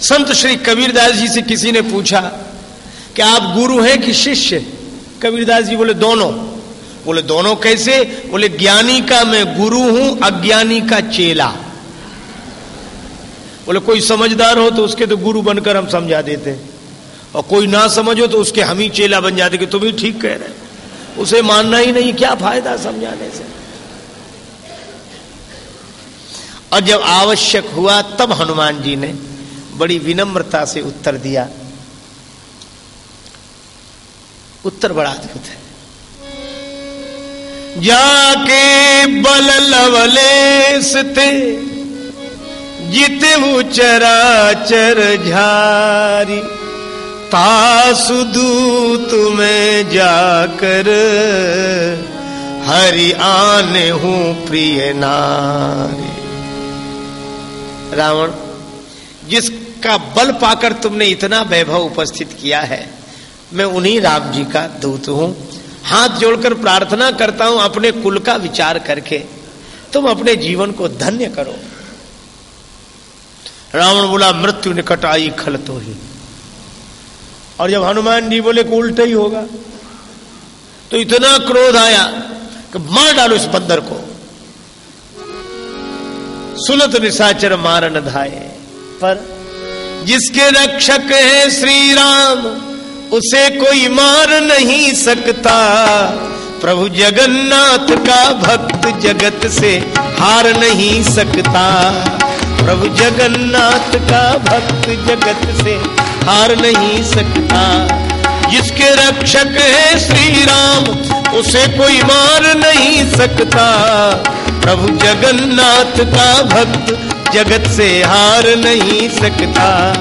Speaker 1: संत श्री कबीरदास जी से किसी ने पूछा कि आप गुरु हैं कि शिष्य? कबीरदास जी बोले, दोनों। बोले, दोनों कैसे? बोले, ज्ञानी का मैं गुरु हूँ, अज्ञानी का चेला। बोले, कोई समझदार हो तो उसके तो गुरु बनकर हम समझा देते। और कोई ना समझो तो उसके हम ही चेला बन जाते, कि तुम ही ठीक कह रहे उसे मानना ही नहीं, क्या फ़ायदा समझाने से? और जब आवश्यक हुआ तब हनुमान जी ने बड़ी विनम्रता से उत्तर दिया। उत्तर बड़ा अद्भुत है। जाके बल लवलेस थे जिते चराचर झारी तासुदू तुम्हें जाकर हरि आने हूँ प्रिय नारी। रावण, जिसका बल पाकर तुमने इतना वैभव उपस्थित किया है, मैं उन्हीं राम जी का दूत हूँ। हाथ जोड़कर प्रार्थना करता हूँ, अपने कुल का विचार करके तुम अपने जीवन को धन्य करो। रावण बोला, मृत्यु निकट आई, खल तो ही। और जब हनुमान जी बोले को उल्टा ही होगा तो इतना क्रोध आया कि मार डालो इस बंदर को। सुनत निशाचर मारन धाये। पर जिसके रक्षक है श्री राम उसे कोई मार नहीं सकता। प्रभु जगन्नाथ का भक्त जगत से हार नहीं सकता। प्रभु जगन्नाथ का भक्त जगत से हार नहीं सकता। जिसके रक्षक है श्री राम उसे कोई मार नहीं सकता। प्रभु जगन्नाथ का भक्त जगत से हार नहीं सकता।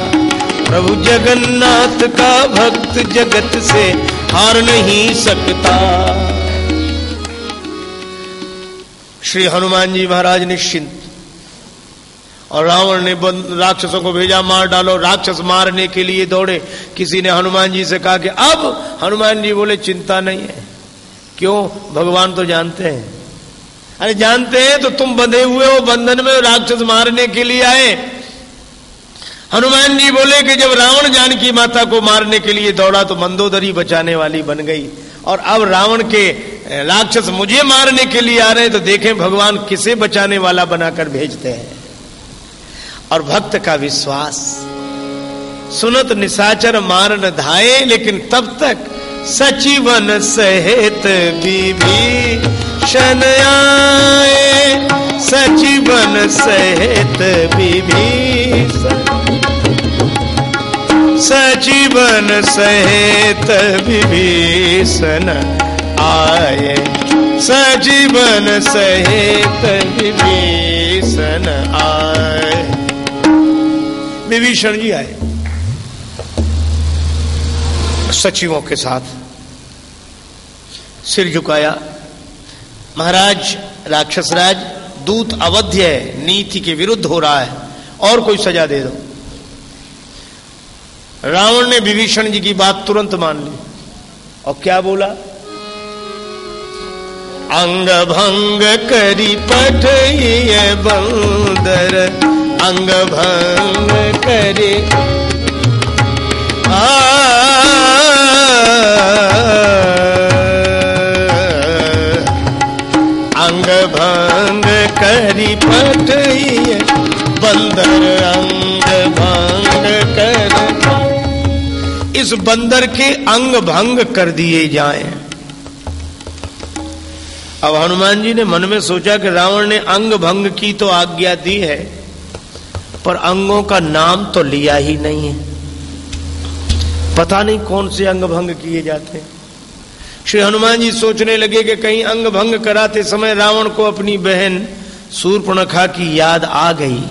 Speaker 1: प्रभु जगन्नाथ का भक्त जगत से हार नहीं सकता। श्री हनुमान जी महाराज निश्चिंत। और रावण ने राक्षसों को भेजा, मार डालो, राक्षस मारने के लिए दौड़े। किसी ने हनुमान जी से कहा कि, अब हनुमान जी बोले, चिंता नहीं है। क्यों? भगवान तो जानते हैं। अरे जानते हैं तो तुम बंधे हुए हो, बंधन में राक्षस मारने के लिए आए। हनुमान जी बोले कि जब रावण जानकी माता को मारने के लिए दौड़ा तो मंदोदरी बचाने वाली बन गई। और अब रावण के राक्षस मुझे मारने के लिए आ रहे हैं तो देखें भगवान किसे बचाने वाला बनाकर भेजते हैं। और भक्त का विश्वास। सुनत निशाचर मारन धाये, लेकिन तब तक सचिवन सहित विभीषण आए। सचिवन सहित विभीषण। सजीवन सहित विभीषण आए। सजीवन सहित विभीषण आए। विभीषण जी आए। सचिवों के साथ। सिर झुकाया। महाराज राक्षस राज दूत अवध्य है, नीति के विरुद्ध हो रहा है, और कोई सजा दे दो। रावण ने विभीषण जी की बात तुरंत मान ली। और क्या बोला? अंग भंग करी पठ बंदर, अंग भंग करे। आ अंग भंग करी पठ बंदर अंग भंग कर इस बंदर के अंग भंग कर दिए जाएँ। अब हनुमान जी ने मन में सोचा कि रावण ने अंग भंग की तो आज्ञा दी है, पर अंगों का नाम तो लिया ही नहीं है। पता नहीं कौन से अंग भंग किए जाते हैं। श्री हनुमान जी सोचने लगे कि कहीं अंग भंग कराते समय रावण को अपनी बहन सूर्पणखा की याद आ गई।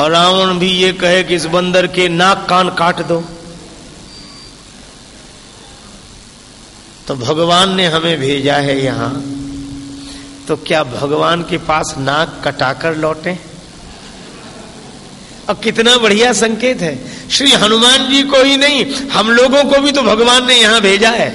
Speaker 1: और रावण भी ये कहे कि इस बंदर के नाक कान काट दो। तो भगवान ने हमें भेजा है यहाँ। तो क्या भगवान के पास नाक कटाकर लौटे? अब कितना बढ़िया संकेत है। श्री हनुमान जी को ही नहीं, हम लोगों को भी तो भगवान ने यहाँ भेजा है।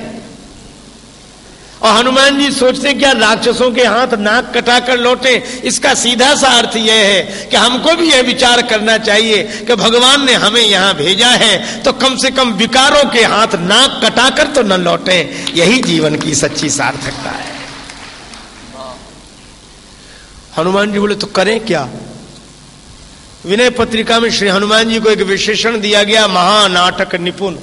Speaker 1: और हनुमान जी सोचते क्या राक्षसों के हाथ नाक कटाकर लौटे, इसका सीधा सा अर्थ यह है कि हमको भी यह विचार करना चाहिए कि भगवान ने हमें यहाँ भेजा है तो कम से कम विकारों के हाथ नाक कटाकर तो न लौटे। यही जीवन की सच्ची सार्थकता है। हनुमान जी बोले तो करें क्या? विनय पत्रिका में श्री हनुमान जी को एक विशेषण दिया गया, महानाटक निपुण।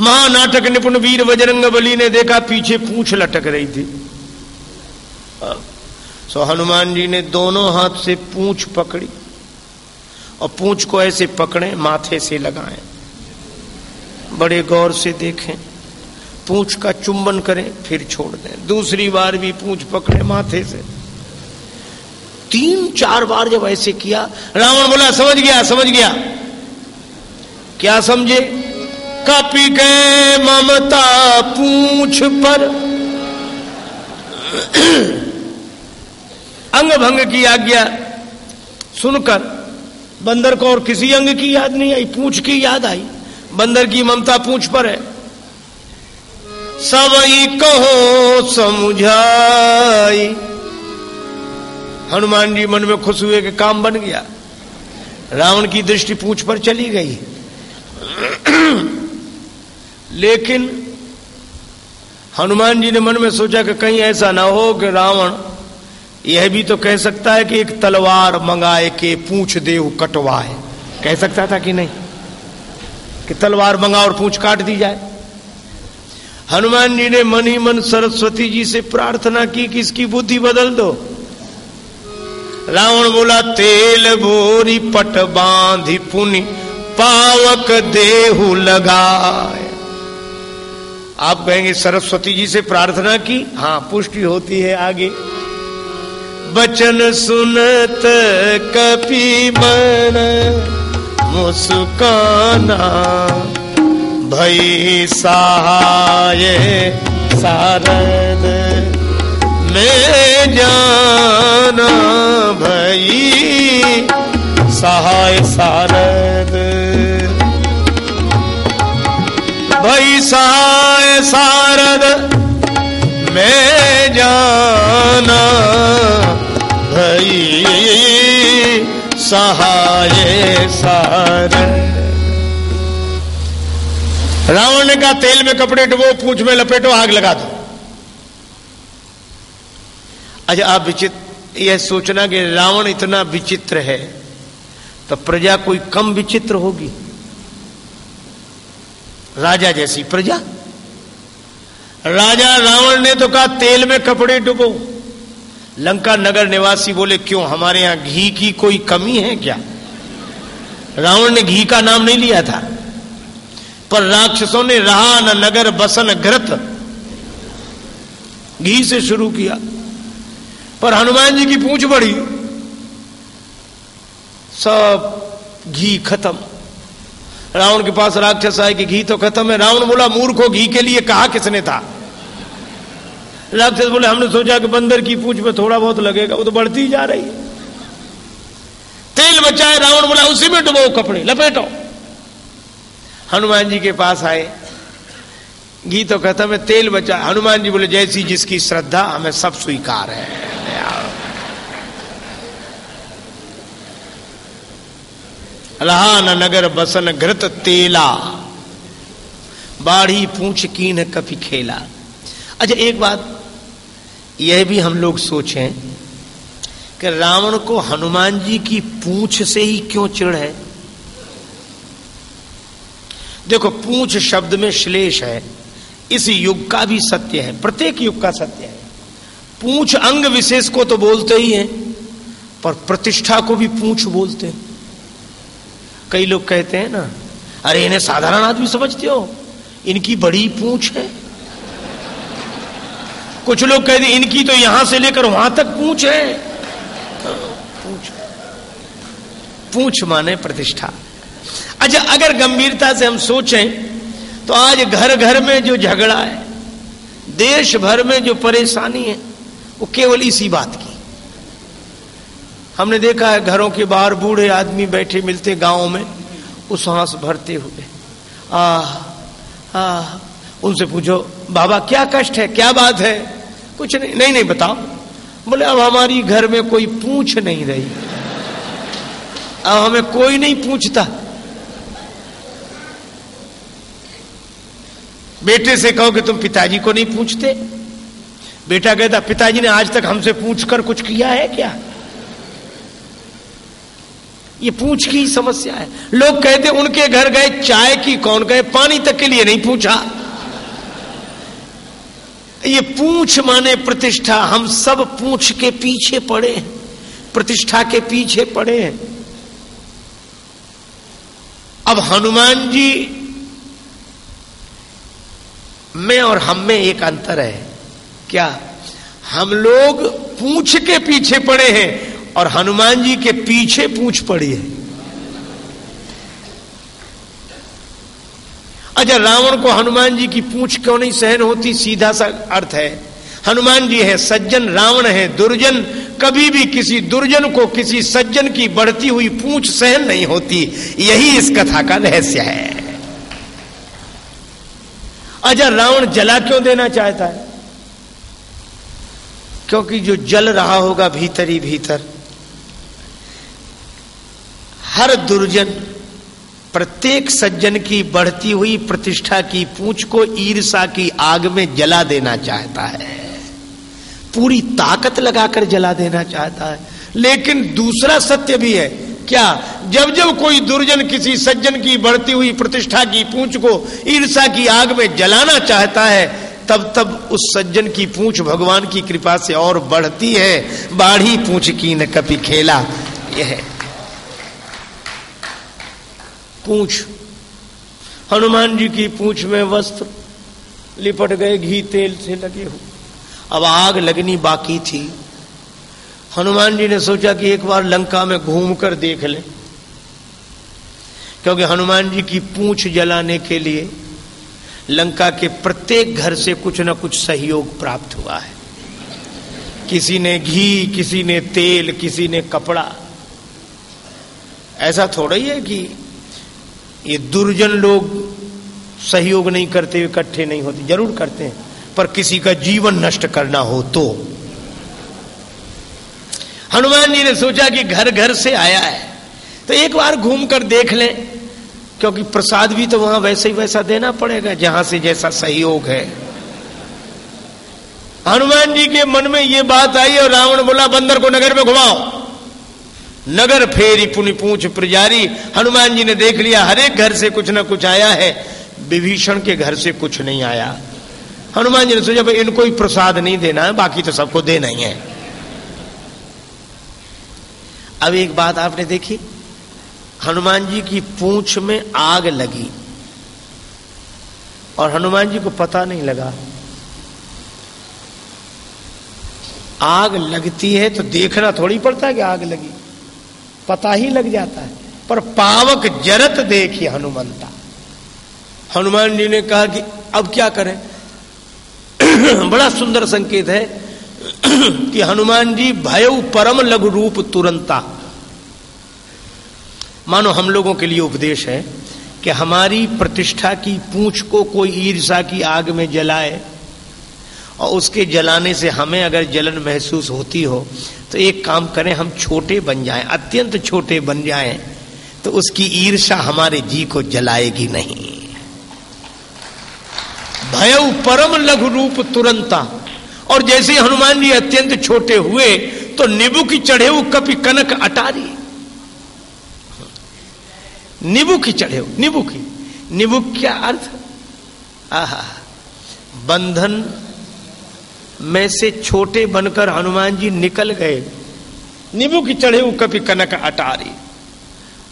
Speaker 1: महानाटक निपुण वीर बजरंग बली ने देखा, पीछे पूछ लटक रही थी। सो हनुमान जी ने दोनों हाथ से पूछ पकड़ी और पूछ को ऐसे पकड़े, माथे से लगाए। बड़े गौर से देखें, पूछ का चुंबन करें, फिर छोड़ दें। दूसरी बार भी पूछ पकड़े, माथे से। तीन चार बार जब ऐसे किया, रावण बोला, समझ गया समझ गया। क्या समझे? कपि के ममता पूछ पर। अंग भंग की आज्ञा सुनकर बंदर को और किसी अंग की याद नहीं आई, पूछ की याद आई। बंदर की ममता पूछ पर है। सब कहो, समझाई। हनुमान जी मन में खुश हुए कि काम बन गया। रावण की दृष्टि पूछ पर चली गई। लेकिन हनुमान जी ने मन में सोचा कि कहीं ऐसा ना हो कि रावण यह भी तो कह सकता है कि एक तलवार मंगाए के पूछ देव कटवाए। कह सकता था कि नहीं? कि तलवार मंगा और पूछ काट दी जाए। हनुमान जी ने मन ही मन सरस्वती जी से प्रार्थना की कि इसकी बुद्धि बदल दो। रावण बोला, तेल बोरी पट बांधी पुनि, पावक देहु लगाए। आप कहेंगे, सरस्वती जी से प्रार्थना की? हाँ पुष्टि होती है आगे। बचन सुनत कपि मन, मुस्काना भई सहाय सारद में जाना भई। सहाय सारद। भई सहाय सारद मैं जाना भई। सहाय सारद। रावण ने कहा, तेल में कपड़े डुबो, पूछ में लपेटो, आग लगा दो। अच्छा आप विचित्र यह सोचना कि रावण इतना विचित्र है तो प्रजा कोई कम विचित्र होगी। राजा जैसी प्रजा। राजा रावण ने तो कहा, तेल में कपड़े डुबो। लंका नगर निवासी बोले, क्यों, हमारे यहाँ घी की कोई कमी है क्या? रावण ने घी का नाम नहीं लिया था। पर राक्षसों ने रहा न नगर बसन घृत घी से शुरू किया। पर हनुमान जी की पूछ बढ़ी। सब घी खत्म। रावण के पास राक्षस आए कि घी तो खत्म है। रावण बोला, मूर्ख, घी के लिए कहा किसने था? राक्षस बोले, हमने सोचा कि बंदर की पूछ में थोड़ा बहुत लगेगा, वो तो बढ़ती जा रही है। तेल बचाए रावण बोला, उसी में डुबो कपड़े, लपेटो। हनुमान जी के पास आए। घी तो कहता, मैं तेल बचा हनुमान जी बोले, जैसी जिसकी श्रद्धा, हमें सब स्वीकार है। अल्लाह नगर बसन घृत तेला, बाढ़ी पूछ कीन कपि खेला। अच्छा एक बात, यह भी हम लोग सोचें कि रावण को हनुमान जी की पूछ से ही क्यों चिड़ है? देखो, पूछ शब्द में श्लेष है। इस युग का भी सत्य है, प्रत्येक युग का सत्य है। पूछ अंग विशेष को तो बोलते ही हैं, पर प्रतिष्ठा को भी पूछ बोलते हैं। कई लोग कहते हैं ना, अरे, इन्हें साधारण आदमी समझते हो, इनकी बड़ी पूछ है। कुछ लोग कहते इनकी तो यहाँ से लेकर वहाँ तक पूछ है। पूछ। पूछ माने प्रतिष्ठा। अच्छा अगर गंभीरता से हम सोचें तो आज घर घर में जो झगड़ा है देश भर में जो परेशानी है, वो केवल इसी बात की। हमने देखा है घरों के बाहर बूढ़े आदमी बैठे मिलते गाँव में उस सांस भरते हुए। आ आ उनसे पूछो, बाबा, क्या कष्ट है? क्या बात है? कुछ नहीं नहीं नहीं, बताओ। बोले, अब हमारी घर में कोई पूछ नहीं रही। अब हमें कोई नहीं पूछता। बेटे से कहो कि तुम पिताजी को नहीं पूछते? बेटा कहता, पिताजी ने आज तक हमसे पूछकर कुछ किया है क्या? ये पूछ की समस्या है। लोग कहते, उनके घर गए, चाय की कौन गए? पानी तक के लिए नहीं पूछा। ये पूछ माने प्रतिष्ठा, हम सब पूछ के पीछे पड़े हैं। प्रतिष्ठा के पीछे पड़े हैं। अब हनुमान जी में और हम में एक अंतर है। क्या? हम लोग पूछ के पीछे पड़े हैं और हनुमान जी के पीछे पूछ पड़ी है। अच्छा रावण को हनुमान जी की पूछ क्यों नहीं सहन होती? सीधा सा अर्थ है, हनुमान जी है, सज्जन रावण है, दुर्जन, कभी भी किसी दुर्जन को किसी सज्जन की बढ़ती हुई पूछ सहन नहीं होती। यही इस कथा का रहस्य है। अच्छा रावण जला क्यों देना चाहता है? क्योंकि जो जल रहा होगा भीतर ही भीतर। हर दुर्जन, प्रत्येक सज्जन की बढ़ती हुई प्रतिष्ठा की पूछ को ईर्षा की आग में जला देना चाहता है। पूरी ताकत लगाकर जला देना चाहता है। लेकिन दूसरा सत्य भी है क्या? जब जब कोई दुर्जन किसी सज्जन की बढ़ती हुई प्रतिष्ठा की पूछ को ईर्षा की आग में जलाना चाहता है, तब तब उस सज्जन की पूछ भगवान की कृपा से और बढ़ती है। बाढ़ी पूछ की न कभी खेला। यह पूछ। हनुमान जी की पूछ में वस्त्र लिपट गए, घी तेल से लगे हुए अब आग लगनी बाकी थी। हनुमान जी ने सोचा कि एक बार लंका में घूम कर देख ले, क्योंकि हनुमान जी की पूछ जलाने के लिए लंका के प्रत्येक घर से कुछ न कुछ सहयोग प्राप्त हुआ है। किसी ने घी, किसी ने तेल, किसी ने कपड़ा। ऐसा थोड़ा ही है कि ये दुर्जन लोग सहयोग नहीं करते, इकट्ठे नहीं होते, ज़रूर करते हैं, पर किसी का जीवन नष्ट करना हो तो। हनुमान जी ने सोचा कि घर घर से आया है। तो एक बार घूम कर देख लें, क्योंकि प्रसाद भी तो वहाँ वैसे ही वैसा देना पड़ेगा, जहाँ से जैसा सहयोग है। हनुमान जी के मन में ये बात आई और रावण बोला, बंदर को नगर में घुमाओ। नगर फेरी पुनि पूछ प्रजारी हनुमान जी ने देख लिया हर एक घर से कुछ ना कुछ आया है, विभीषण के घर से कुछ नहीं आया। हनुमान जी ने सोचा, भाई, इनको ही प्रसाद नहीं देना है, बाकी तो सबको देना ही है। अब एक बात आपने देखी? हनुमान जी की पूंछ में आग लगी। और हनुमान जी को पता नहीं लगा। आग लगती है तो देखना थोड़ी पड़ता है कि आग लगी। पता ही लग जाता है। पर पावक जरत देखिए हनुमंता। हनुमान जी ने कहा कि अब क्या करें? बड़ा सुंदर संकेत है। कि हनुमान जी भय परम लघु रूप तुरंता। मानो हम लोगों के लिए उपदेश है कि हमारी प्रतिष्ठा की पूंछ को कोई ईर्षा की आग में जलाए और उसके जलाने से हमें अगर जलन महसूस होती हो तो एक काम करें, हम छोटे बन जाएँ, अत्यंत छोटे बन जाएँ तो उसकी ईर्षा हमारे जी को जलाएगी नहीं। भय परम लघु रूप तुरंता। और जैसे हनुमान जी अत्यंत छोटे हुए तो निबु की चढ़े वो कपि कनक अटारी निबु की चढ़े निबु की। निबु क्या अर्थ? आहा, बंधन में से छोटे बनकर हनुमान जी निकल गए। निबु की चढ़े वो कपि कनक अटारी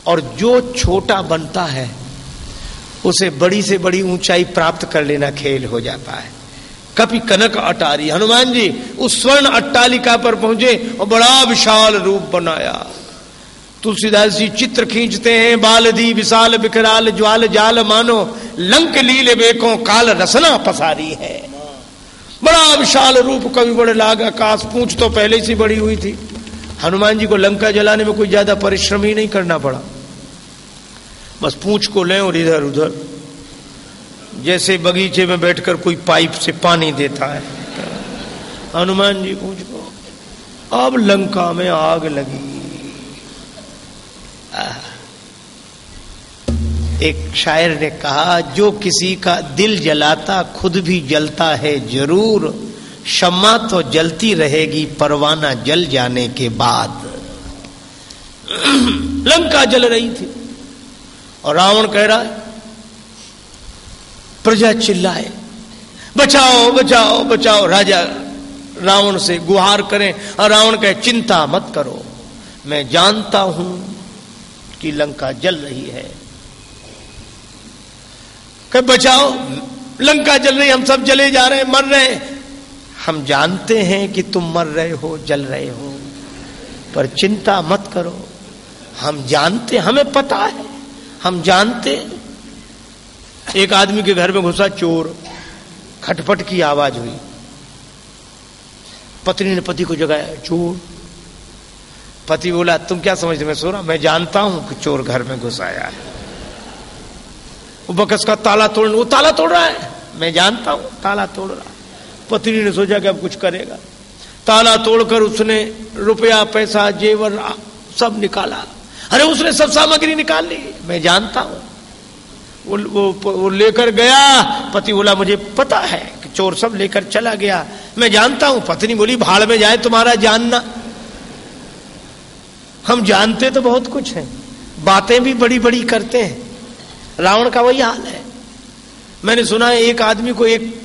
Speaker 1: और जो छोटा बनता है, उसे बड़ी से बड़ी ऊंचाई प्राप्त कर लेना खेल हो जाता है। कपि कनक अटारी। हनुमान जी उस स्वर्ण अट्टालिका पर पहुँचे और बड़ा विशाल रूप बनाया। तुलसीदास जी चित्र खींचते हैं बाल दी विशाल बिकराल ज्वाल जाल मानो, लंक लीले बेको काल रसना पसारी है। बड़ा विशाल रूप कभी बड़े लाग आकाश पूछ तो पहले से बड़ी हुई थी। हनुमान जी को लंका जलाने में कोई ज़्यादा परिश्रम ही नहीं करना पड़ा। बस पूछ को लें और इधर उधर जैसे बगीचे में बैठकर कोई पाइप से पानी देता है। हनुमान जी पूछ, अब लंका में आग लगी। एक शायर ने कहा, जो किसी का दिल जलाता, खुद भी जलता है ज़रूर। शम्मा तो जलती रहेगी, परवाना जल जाने के बाद। लंका जल रही थी। और रावण कह रहा है प्रजा चिल्लाए, बचाओ बचाओ बचाओ, राजा रावण से गुहार करें और रावण कहे, चिंता मत करो, मैं जानता हूँ कि लंका जल रही है। कह, बचाओ, लंका जल रही, हम सब जले जा रहे हैं, मर रहे हैं। हम जानते हैं कि तुम मर रहे हो, जल रहे हो, पर चिंता मत करो, हम जानते, हमें पता है, हम जानते एक आदमी के घर में घुसा चोर। खटपट की आवाज़ हुई। पत्नी ने पति को जगाया, चोर। पति बोला, तुम क्या समझते मैं सो रहा मैं जानता हूँ कि चोर घर में घुस आया है वो बकस का ताला तोड़ वो ताला तोड़ रहा है। मैं जानता हूँ, ताला तोड़ रहा पत्नी ने सोचा कि अब कुछ करेगा। ताला तोड़कर उसने रुपया, पैसा, जेवर सब निकाला। अरे उसने सब सामग्री निकाल ली। मैं जानता हूँ। वो वो, वो लेकर गया। पति बोला मुझे पता है कि चोर सब लेकर चला गया। मैं जानता हूँ पत्नी बोली भाड़ में जाए तुम्हारा जानना। हम जानते तो बहुत कुछ है। बातें भी बड़ी बड़ी करते हैं। रावण का वही हाल है। मैंने सुना है एक आदमी को एक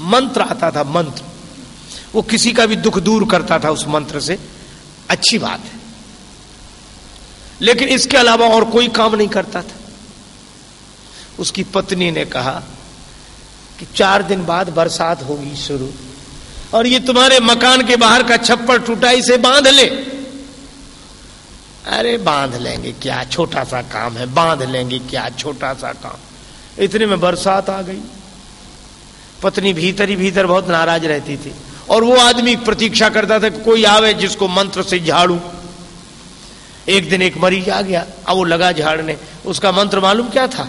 Speaker 1: मंत्र आता था मंत्र। वो किसी का भी दुख दूर करता था उस मंत्र से। अच्छी बात है। लेकिन इसके अलावा और कोई काम नहीं करता था। उसकी पत्नी ने कहा कि चार दिन बाद बरसात होगी शुरू। और ये तुम्हारे मकान के बाहर का छप्पर टूटा, इसे बाँध ले। अरे बाँध लेंगे, क्या छोटा सा काम है, बाँध लेंगे, क्या छोटा सा काम। इतने में बरसात आ गई। पत्नी भीतर ही भीतर बहुत नाराज़ रहती थी। और वो आदमी प्रतीक्षा करता था कि कोई आवे जिसको मंत्र से झाड़ू। एक दिन एक मरीज़ आ गया, अब वो लगा झाड़ने। उसका मंत्र मालूम क्या था?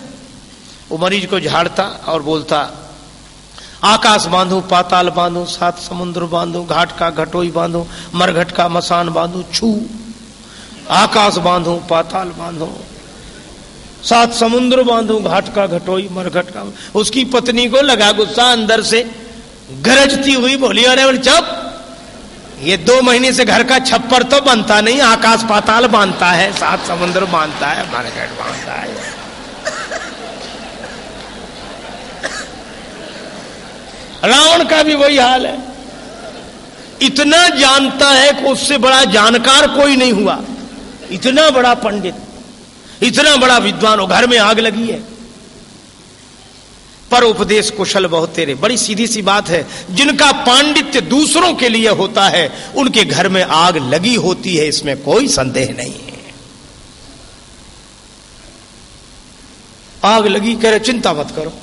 Speaker 1: वो मरीज़ को झाड़ता और बोलता, आकाश बांधो, पाताल बांधो, सात समुद्र बांधो, घाट का घटोई बांधो, मरघट का मसान बांधो, छू। आकाश बांधो, पाताल बांधो, सात समुद्र बांधो, घाट का घटोई, मरघट का। उसकी पत्नी को लगा गुस्सा अंदर से, गरजती हुई बोली, अरे चुप, ये दो महीने से घर का छप्पर तो बनता नहीं, आकाश पाताल बांधता है, सात समुद्र बांधता है, मरघट बांधता है। रावण का भी वही हाल है। इतना जानता है कि उससे बड़ा जानकार कोई नहीं हुआ। इतना बड़ा पंडित, इतना बड़ा विद्वान हो घर में आग लगी है। पर उपदेश कुशल बहुत तेरे। बड़ी सीधी सी बात है, जिनका पांडित्य दूसरों के लिए होता है, उनके घर में आग लगी होती है, इसमें कोई संदेह नहीं है। आग लगी कह रहे चिंता मत करो।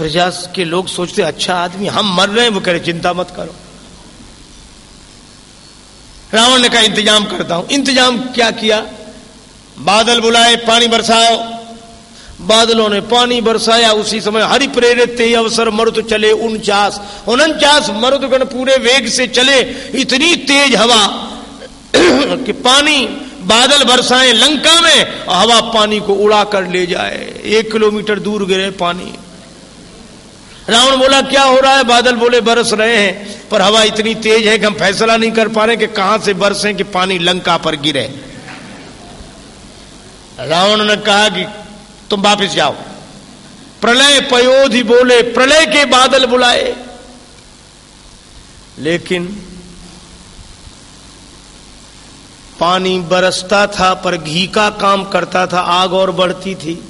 Speaker 1: प्रजा के लोग सोचते अच्छा आदमी, हम मर रहे हैं, वो कह रहे, चिंता मत करो। रावण ने कहा, इंतज़ाम करता हूँ। इंतज़ाम क्या किया? बादल बुलाए, पानी बरसाओ। बादलों ने पानी बरसाया, उसी समय हरि प्रेरित ते अवसर मरुत चले, उनचास। उनचास मरुदगण पूरे वेग से चले, इतनी तेज हवा कि पानी, बादल बरसाए लंका में, हवा पानी को उड़ा कर ले जाए। एक किलोमीटर दूर गिरे पानी। रावण बोला, क्या हो रहा है? बादल बोले, बरस रहे हैं, पर हवा इतनी तेज है कि हम फैसला नहीं कर पा रहे कि कहाँ से बरसे कि पानी लंका पर गिरे. रावण ने कहा कि, तुम वापिस जाओ। प्रलय पयोधि बोले, प्रलय के बादल बुलाए। लेकिन पानी बरसता था, पर घी का काम करता था, आग और बढ़ती थी।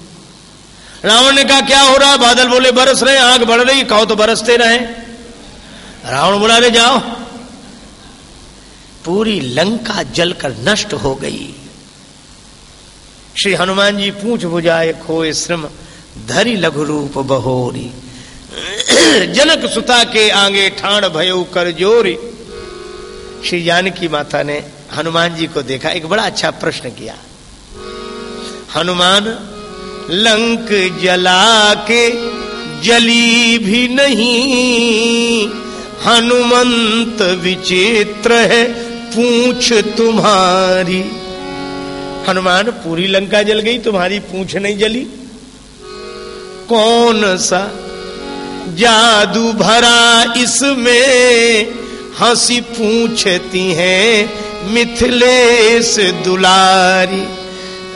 Speaker 1: रावण ने कहा, क्या हो रहा? बादल बोले, बरस रहे आग बढ़ रही, कहो तो बरसते रहे। रावण बोला रे जाओ। पूरी लंका जलकर नष्ट हो गई। श्री हनुमान जी पूछ बुझाए, खोए श्रम, धरी लघु रूप बहोरी। जनक सुता के आगे ठाण भयो कर जोरी। श्री जानकी माता ने हनुमान जी को देखा, एक बड़ा अच्छा प्रश्न किया। हनुमान लंक जला के जली भी नहीं। हनुमंत विचित्र है, पूछ तुम्हारी। हनुमान, पूरी लंका जल गई, तुम्हारी पूछ नहीं जली। कौन सा जादू भरा इसमें हँसी पूछती हैं मिथिलेश दुलारी।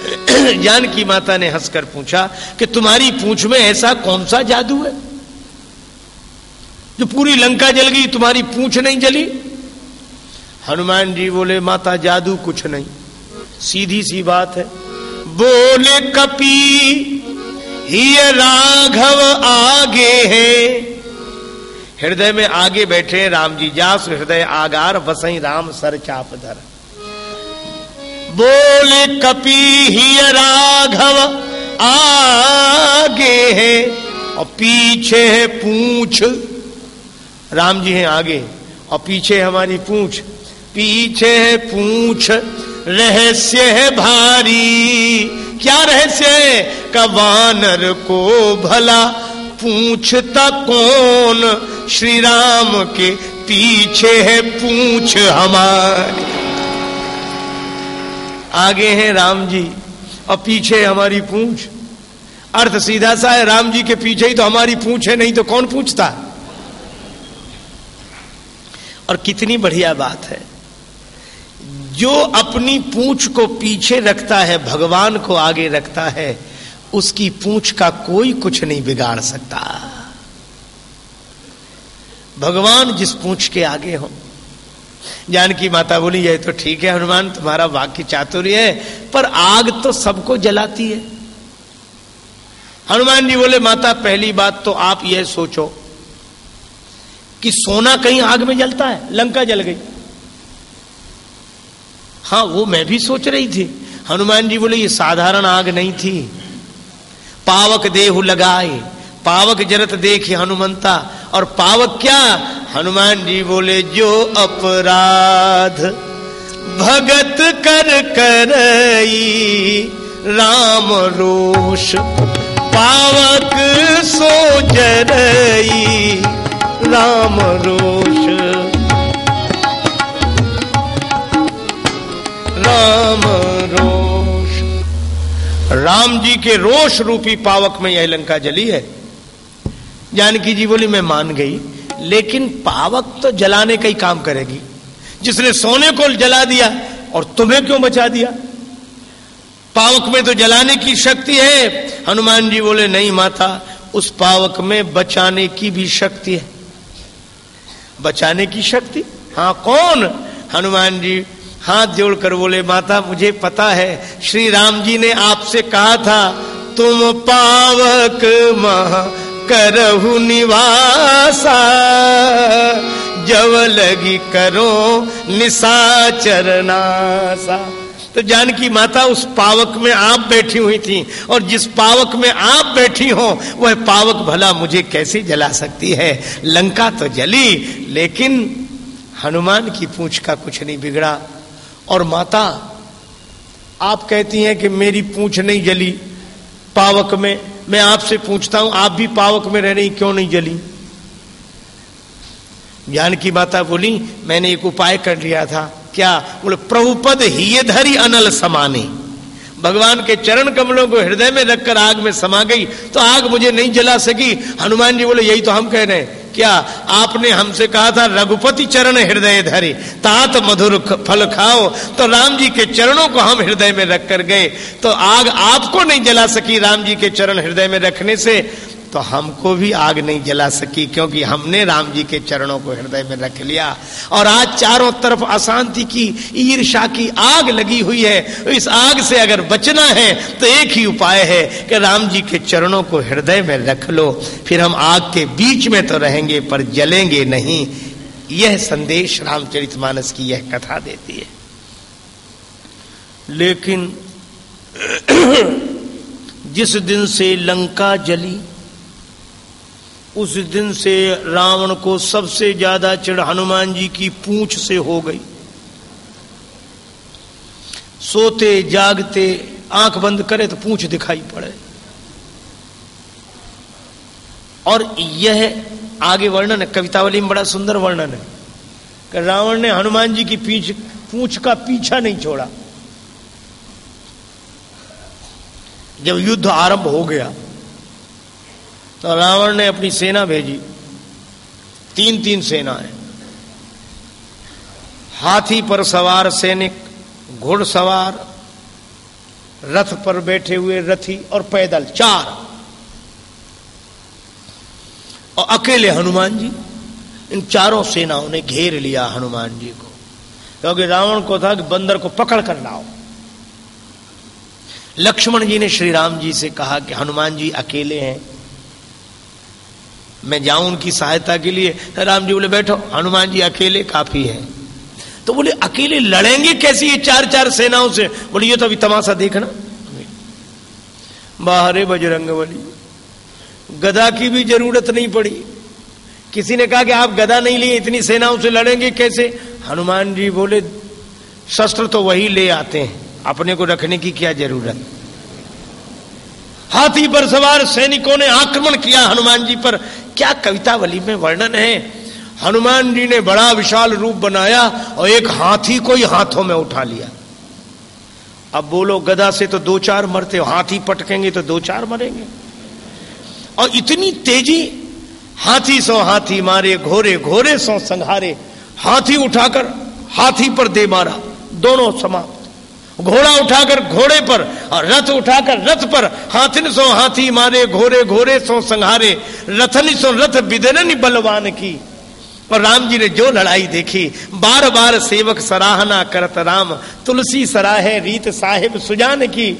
Speaker 1: जानकी माता ने हंसकर पूछा कि तुम्हारी पूछ में ऐसा कौन सा जादू है? जो पूरी लंका जल गई, तुम्हारी पूछ नहीं जली? हनुमान जी बोले, माता, जादू कुछ नहीं। सीधी सी बात है। बोले, कपी ही राघव आगे है। हृदय में आगे बैठे राम जी। जास हृदय आगार, वसई राम सर चाप धर। बोले कपी ही राघव, आगे है। और पीछे है पूछ। राम जी हैं आगे, और पीछे हमारी पूछ। पीछे है पूछ, रहस्य है भारी। क्या रहस्य है? का वानर को भला पूछता कौन? श्री राम के पीछे है पूछ हमारी। आगे हैं राम जी और पीछे हमारी पूछ। अर्थ सीधा सा है, राम जी के पीछे ही तो हमारी पूछ है, नहीं तो कौन पूछता? और कितनी बढ़िया बात है। जो अपनी पूछ को पीछे रखता है, भगवान को आगे रखता है, उसकी पूछ का कोई कुछ नहीं बिगाड़ सकता। भगवान जिस पूछ के आगे हो जानकी माता बोली ये तो ठीक है हनुमान, तुम्हारा वाक्य चातुर्य है, पर आग तो सबको जलाती है। हनुमान जी बोले, माता, पहली बात तो आप यह सोचो कि सोना कहीं आग में जलता है, लंका जल गई। हाँ वो मैं भी सोच रही थी। हनुमान जी बोले, ये साधारण आग नहीं थी। पावक देह लगाए पावक जरत देखे हनुमंता, और पावक क्या? हनुमान जी बोले, जो अपराध भगत कर करई, राम रोष पावक सो जरई, राम रोष राम रोष। राम जी के रोष रूपी पावक में यह लंका जली है। जानकी जी बोली, मैं मान गई, लेकिन पावक तो जलाने का ही काम करेगी। जिसने सोने को जला दिया और तुम्हें क्यों बचा दिया? पावक में तो जलाने की शक्ति है। हनुमान जी बोले, नहीं माता, उस पावक में बचाने की भी शक्ति है। बचाने की शक्ति? हाँ कौन? हनुमान जी हाथ जोड़कर बोले, माता, मुझे पता है, श्री राम जी ने आपसे कहा था, तुम पावक महा करहु निवासा जब लगी करो निशाचरनासा तो जानकी माता उस पावक में आप बैठी हुई थी और जिस पावक में आप बैठी हो, वह पावक भला मुझे कैसे जला सकती है? लंका तो जली, लेकिन हनुमान की पूछ का कुछ नहीं बिगड़ा। और माता, आप कहती हैं कि मेरी पूछ नहीं जली पावक में। मैं आपसे पूछता हूँ, आप भी पावक में रह रही क्यों नहीं जली? ज्ञान की माता बोली, मैंने एक उपाय कर लिया था। क्या? बोले, प्रभुपद ही धरी अनल समाने। भगवान के चरण कमलों को हृदय में रखकर आग में समा गई तो आग मुझे नहीं जला सकी। हनुमान जी बोले, यही तो हम कह रहे हैं। क्या आपने हमसे कहा था, रघुपति चरण हृदय धरे, तात मधुर फल खाओ। तो राम जी के चरणों को हम हृदय में रख कर गए। तो आग आपको नहीं जला सकी राम जी के चरण हृदय में रखने से। तो हमको भी आग नहीं जला सकी, क्योंकि हमने राम जी के चरणों को हृदय में रख लिया। और आज चारों तरफ़ अशांति की ईर्षा की आग लगी हुई है। इस आग से अगर बचना है तो एक ही उपाय है कि राम जी के चरणों को हृदय में रख लो। फिर हम आग के बीच में तो रहेंगे, पर जलेंगे नहीं। यह संदेश रामचरितमानस की यह कथा देती है। लेकिन जिस दिन से लंका जली उस दिन से रावण को सबसे ज़्यादा चिड़ हनुमान जी की पूंछ से हो गई। सोते, जागते, आँख बंद करे तो पूंछ दिखाई पड़े। और यह आगे वर्णन है, कवितावली में बड़ा सुंदर वर्णन है कि रावण ने हनुमान जी की पीछ, पूंछ का पीछा नहीं छोड़ा। जब युद्ध आरंभ हो गया तो रावण ने अपनी सेना भेजी। तीन तीन सेनाएँ। हाथी पर सवार सैनिक घुड़सवार रथ पर बैठे हुए रथी और पैदल चार। और अकेले हनुमान जी, इन चारों सेनाओं ने घेर लिया हनुमान जी को। क्योंकि रावण को था कि बंदर को पकड़ कर लाओ। लक्ष्मण जी ने श्री राम जी से कहा कि हनुमान जी अकेले हैं मैं जाऊँ उनकी सहायता के लिए। राम जी बोले, बैठो, हनुमान जी अकेले काफ़ी है। तो बोले, अकेले लड़ेंगे कैसी ये चार चार सेनाओं से? बोले, ये तो अभी तमाशा देखना। बाहरे बजरंग बली, गदा की भी ज़रूरत नहीं पड़ी। किसी ने कहा कि आप गदा नहीं लिए, इतनी सेनाओं से लड़ेंगे कैसे? हनुमान जी बोले, शस्त्र तो वही ले आते हैं, अपने को रखने की क्या ज़रूरत? हाथी पर सवार सैनिकों ने आक्रमण किया हनुमान जी पर। क्या कवितावली में वर्णन है? हनुमान जी ने बड़ा विशाल रूप बनाया और एक हाथी को ही हाथों में उठा लिया। अब बोलो, गदा से तो दो चार मरते हाथी पटकेंगे तो दो चार मरेंगे। और इतनी तेज़ी, हाथी सो हाथी मारे, घोरे घोरे सो संहारे, हाथी उठाकर हाथी पर दे मारा, दोनों समाप्त। घोड़ा उठाकर घोड़े पर और रथ उठाकर रथ पर हाथिन सो हाथी मारे, घोड़े घोड़े सो संहारे, रथन सो रथ बिदरन बलवान की। और राम जी ने जो लड़ाई देखी बार बार सेवक सराहना करत राम, तुलसी सराहे रीत साहिब सुजान की।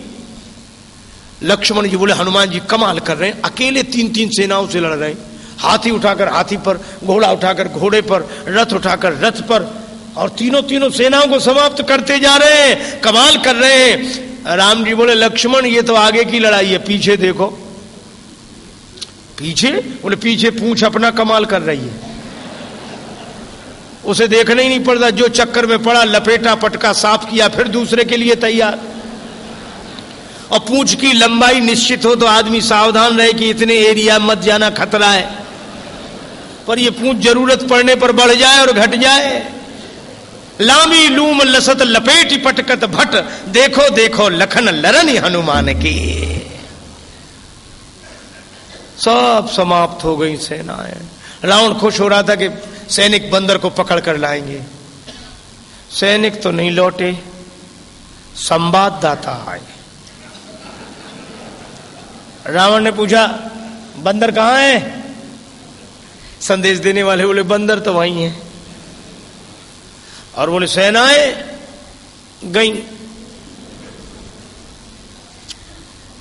Speaker 1: लक्ष्मण जी बोले, हनुमान जी, कमाल कर रहे हैं, अकेले तीन तीन सेनाओं से लड़ रहे हैं। हाथी उठाकर हाथी पर, घोड़ा उठाकर घोड़े पर, रथ उठाकर रथ पर और तीनों तीनों सेनाओं को समाप्त करते जा रहे हैं, कमाल कर रहे हैं। राम जी बोले, लक्ष्मण, ये तो आगे की लड़ाई है, पीछे देखो। पीछे? बोले, पीछे पूछ अपना कमाल कर रही है। उसे देखना ही नहीं पड़ता, जो चक्कर में पड़ा, लपेटा, पटका, साफ़ किया, फिर दूसरे के लिए तैयार। और पूछ की लंबाई निश्चित हो तो आदमी सावधान रहे कि इतने एरिया मत जाना, खतरा है। पर ये पूछ ज़रूरत पड़ने पर बढ़ जाए और घट जाए। लामी लूम लसत लपेटी पटकत भट। देखो देखो, लखन लरन हनुमान की। सब समाप्त हो गई सेनाएँ। रावण खुश हो रहा था कि सैनिक बंदर को पकड़ कर लाएँगे। सैनिक तो नहीं लौटे, संवाददाता आए। रावण ने पूछा, बंदर कहाँ है? संदेश देने वाले बोले, बंदर तो वहीं है। और बोले, सेनाएँ गई।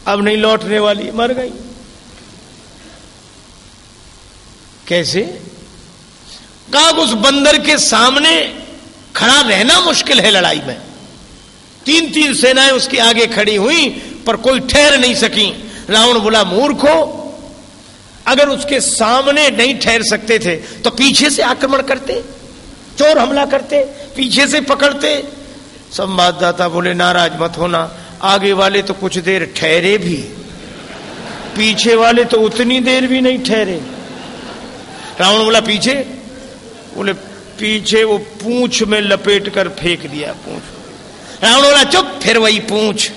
Speaker 1: अब नहीं लौटने वाली, मर गई। कैसे? कहा, उस बंदर के सामने खड़ा रहना मुश्किल है लड़ाई में। तीन तीन सेनाएँ उसके आगे खड़ी हुई, पर कोई ठहर नहीं सकी। रावण बोला, मूर्खो, अगर उसके सामने नहीं ठहर सकते थे तो पीछे से आक्रमण करते। चोर हमला करते, पीछे से पकड़ते। संवाददाता बोले, नाराज़ मत होना, आगे वाले तो कुछ देर ठहरे भी। पीछे वाले तो उतनी देर भी नहीं ठहरे। रावण बोला, पीछे? बोले, पीछे वो पूछ में लपेट कर फेंक दिया पूछ। रावण बोला, चुप, फिर वही पूछ।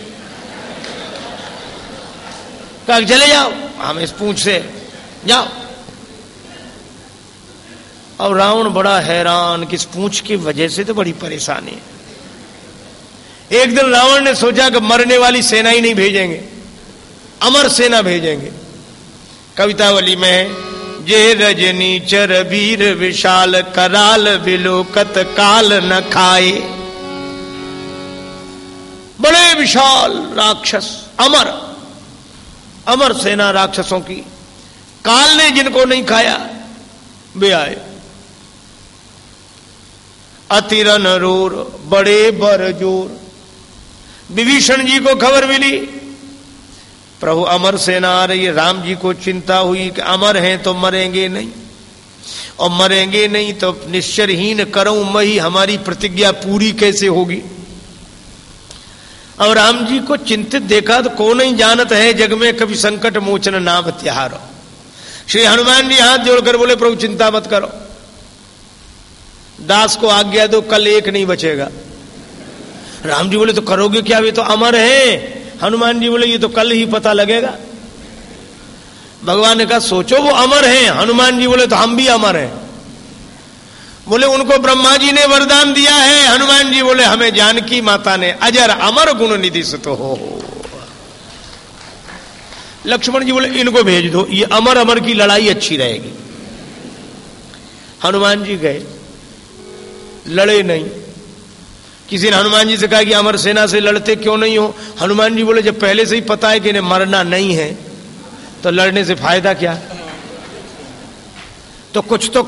Speaker 1: कहा, चले जाओ, हम इस पूछ से जाओ। और रावण बड़ा हैरान किस पूछ की वजह से तो बड़ी परेशानी है। एक दिन रावण ने सोचा कि मरने वाली सेना ही नहीं भेजेंगे, अमर सेना भेजेंगे। कवितावली में जे रजनी चर वीर विशाल कराल विलोकत काल न खाए। बड़े विशाल राक्षस, अमर अमर सेना राक्षसों की। काल ने जिनको नहीं खाया, वे आए। अतिरन रोर, बड़े बर ज़ोर। विभीषण जी को खबर मिली, प्रभु अमर सेना आ रही राम जी को चिंता हुई कि अमर हैं तो मरेंगे नहीं। और मरेंगे नहीं तो निश्चरहीन करूँ मही हमारी प्रतिज्ञा पूरी कैसे होगी? अब राम जी को चिंतित देखा तो कौन ही जानत है, जग में कभी संकट मोचन नाम त्यारो। श्री हनुमान जी हाथ जोड़कर बोले, प्रभु चिंता मत करो। दास को आज्ञा दो, कल एक नहीं बचेगा। राम जी बोले तो करोगे क्या? वे तो अमर है। हनुमान जी बोले, ये तो कल ही पता लगेगा। भगवान ने कहा, सोचो, वो अमर हैं। हनुमान जी बोले तो हम भी अमर हैं। बोले, उनको ब्रह्मा जी ने वरदान दिया है। हनुमान जी बोले, हमें जानकी माता ने अजर अमर गुण निधि से तो हो। लक्ष्मण जी बोले, इनको भेज दो, ये अमर अमर की लड़ाई अच्छी रहेगी। हनुमान जी गए। लड़े नहीं। किसी ने हनुमान जी से कहा कि अमर सेना से लड़ते क्यों नहीं हो? हनुमान जी बोले, जब पहले से ही पता है कि इन्हें मरना नहीं है तो लड़ने से फ़ायदा क्या? तो कुछ तो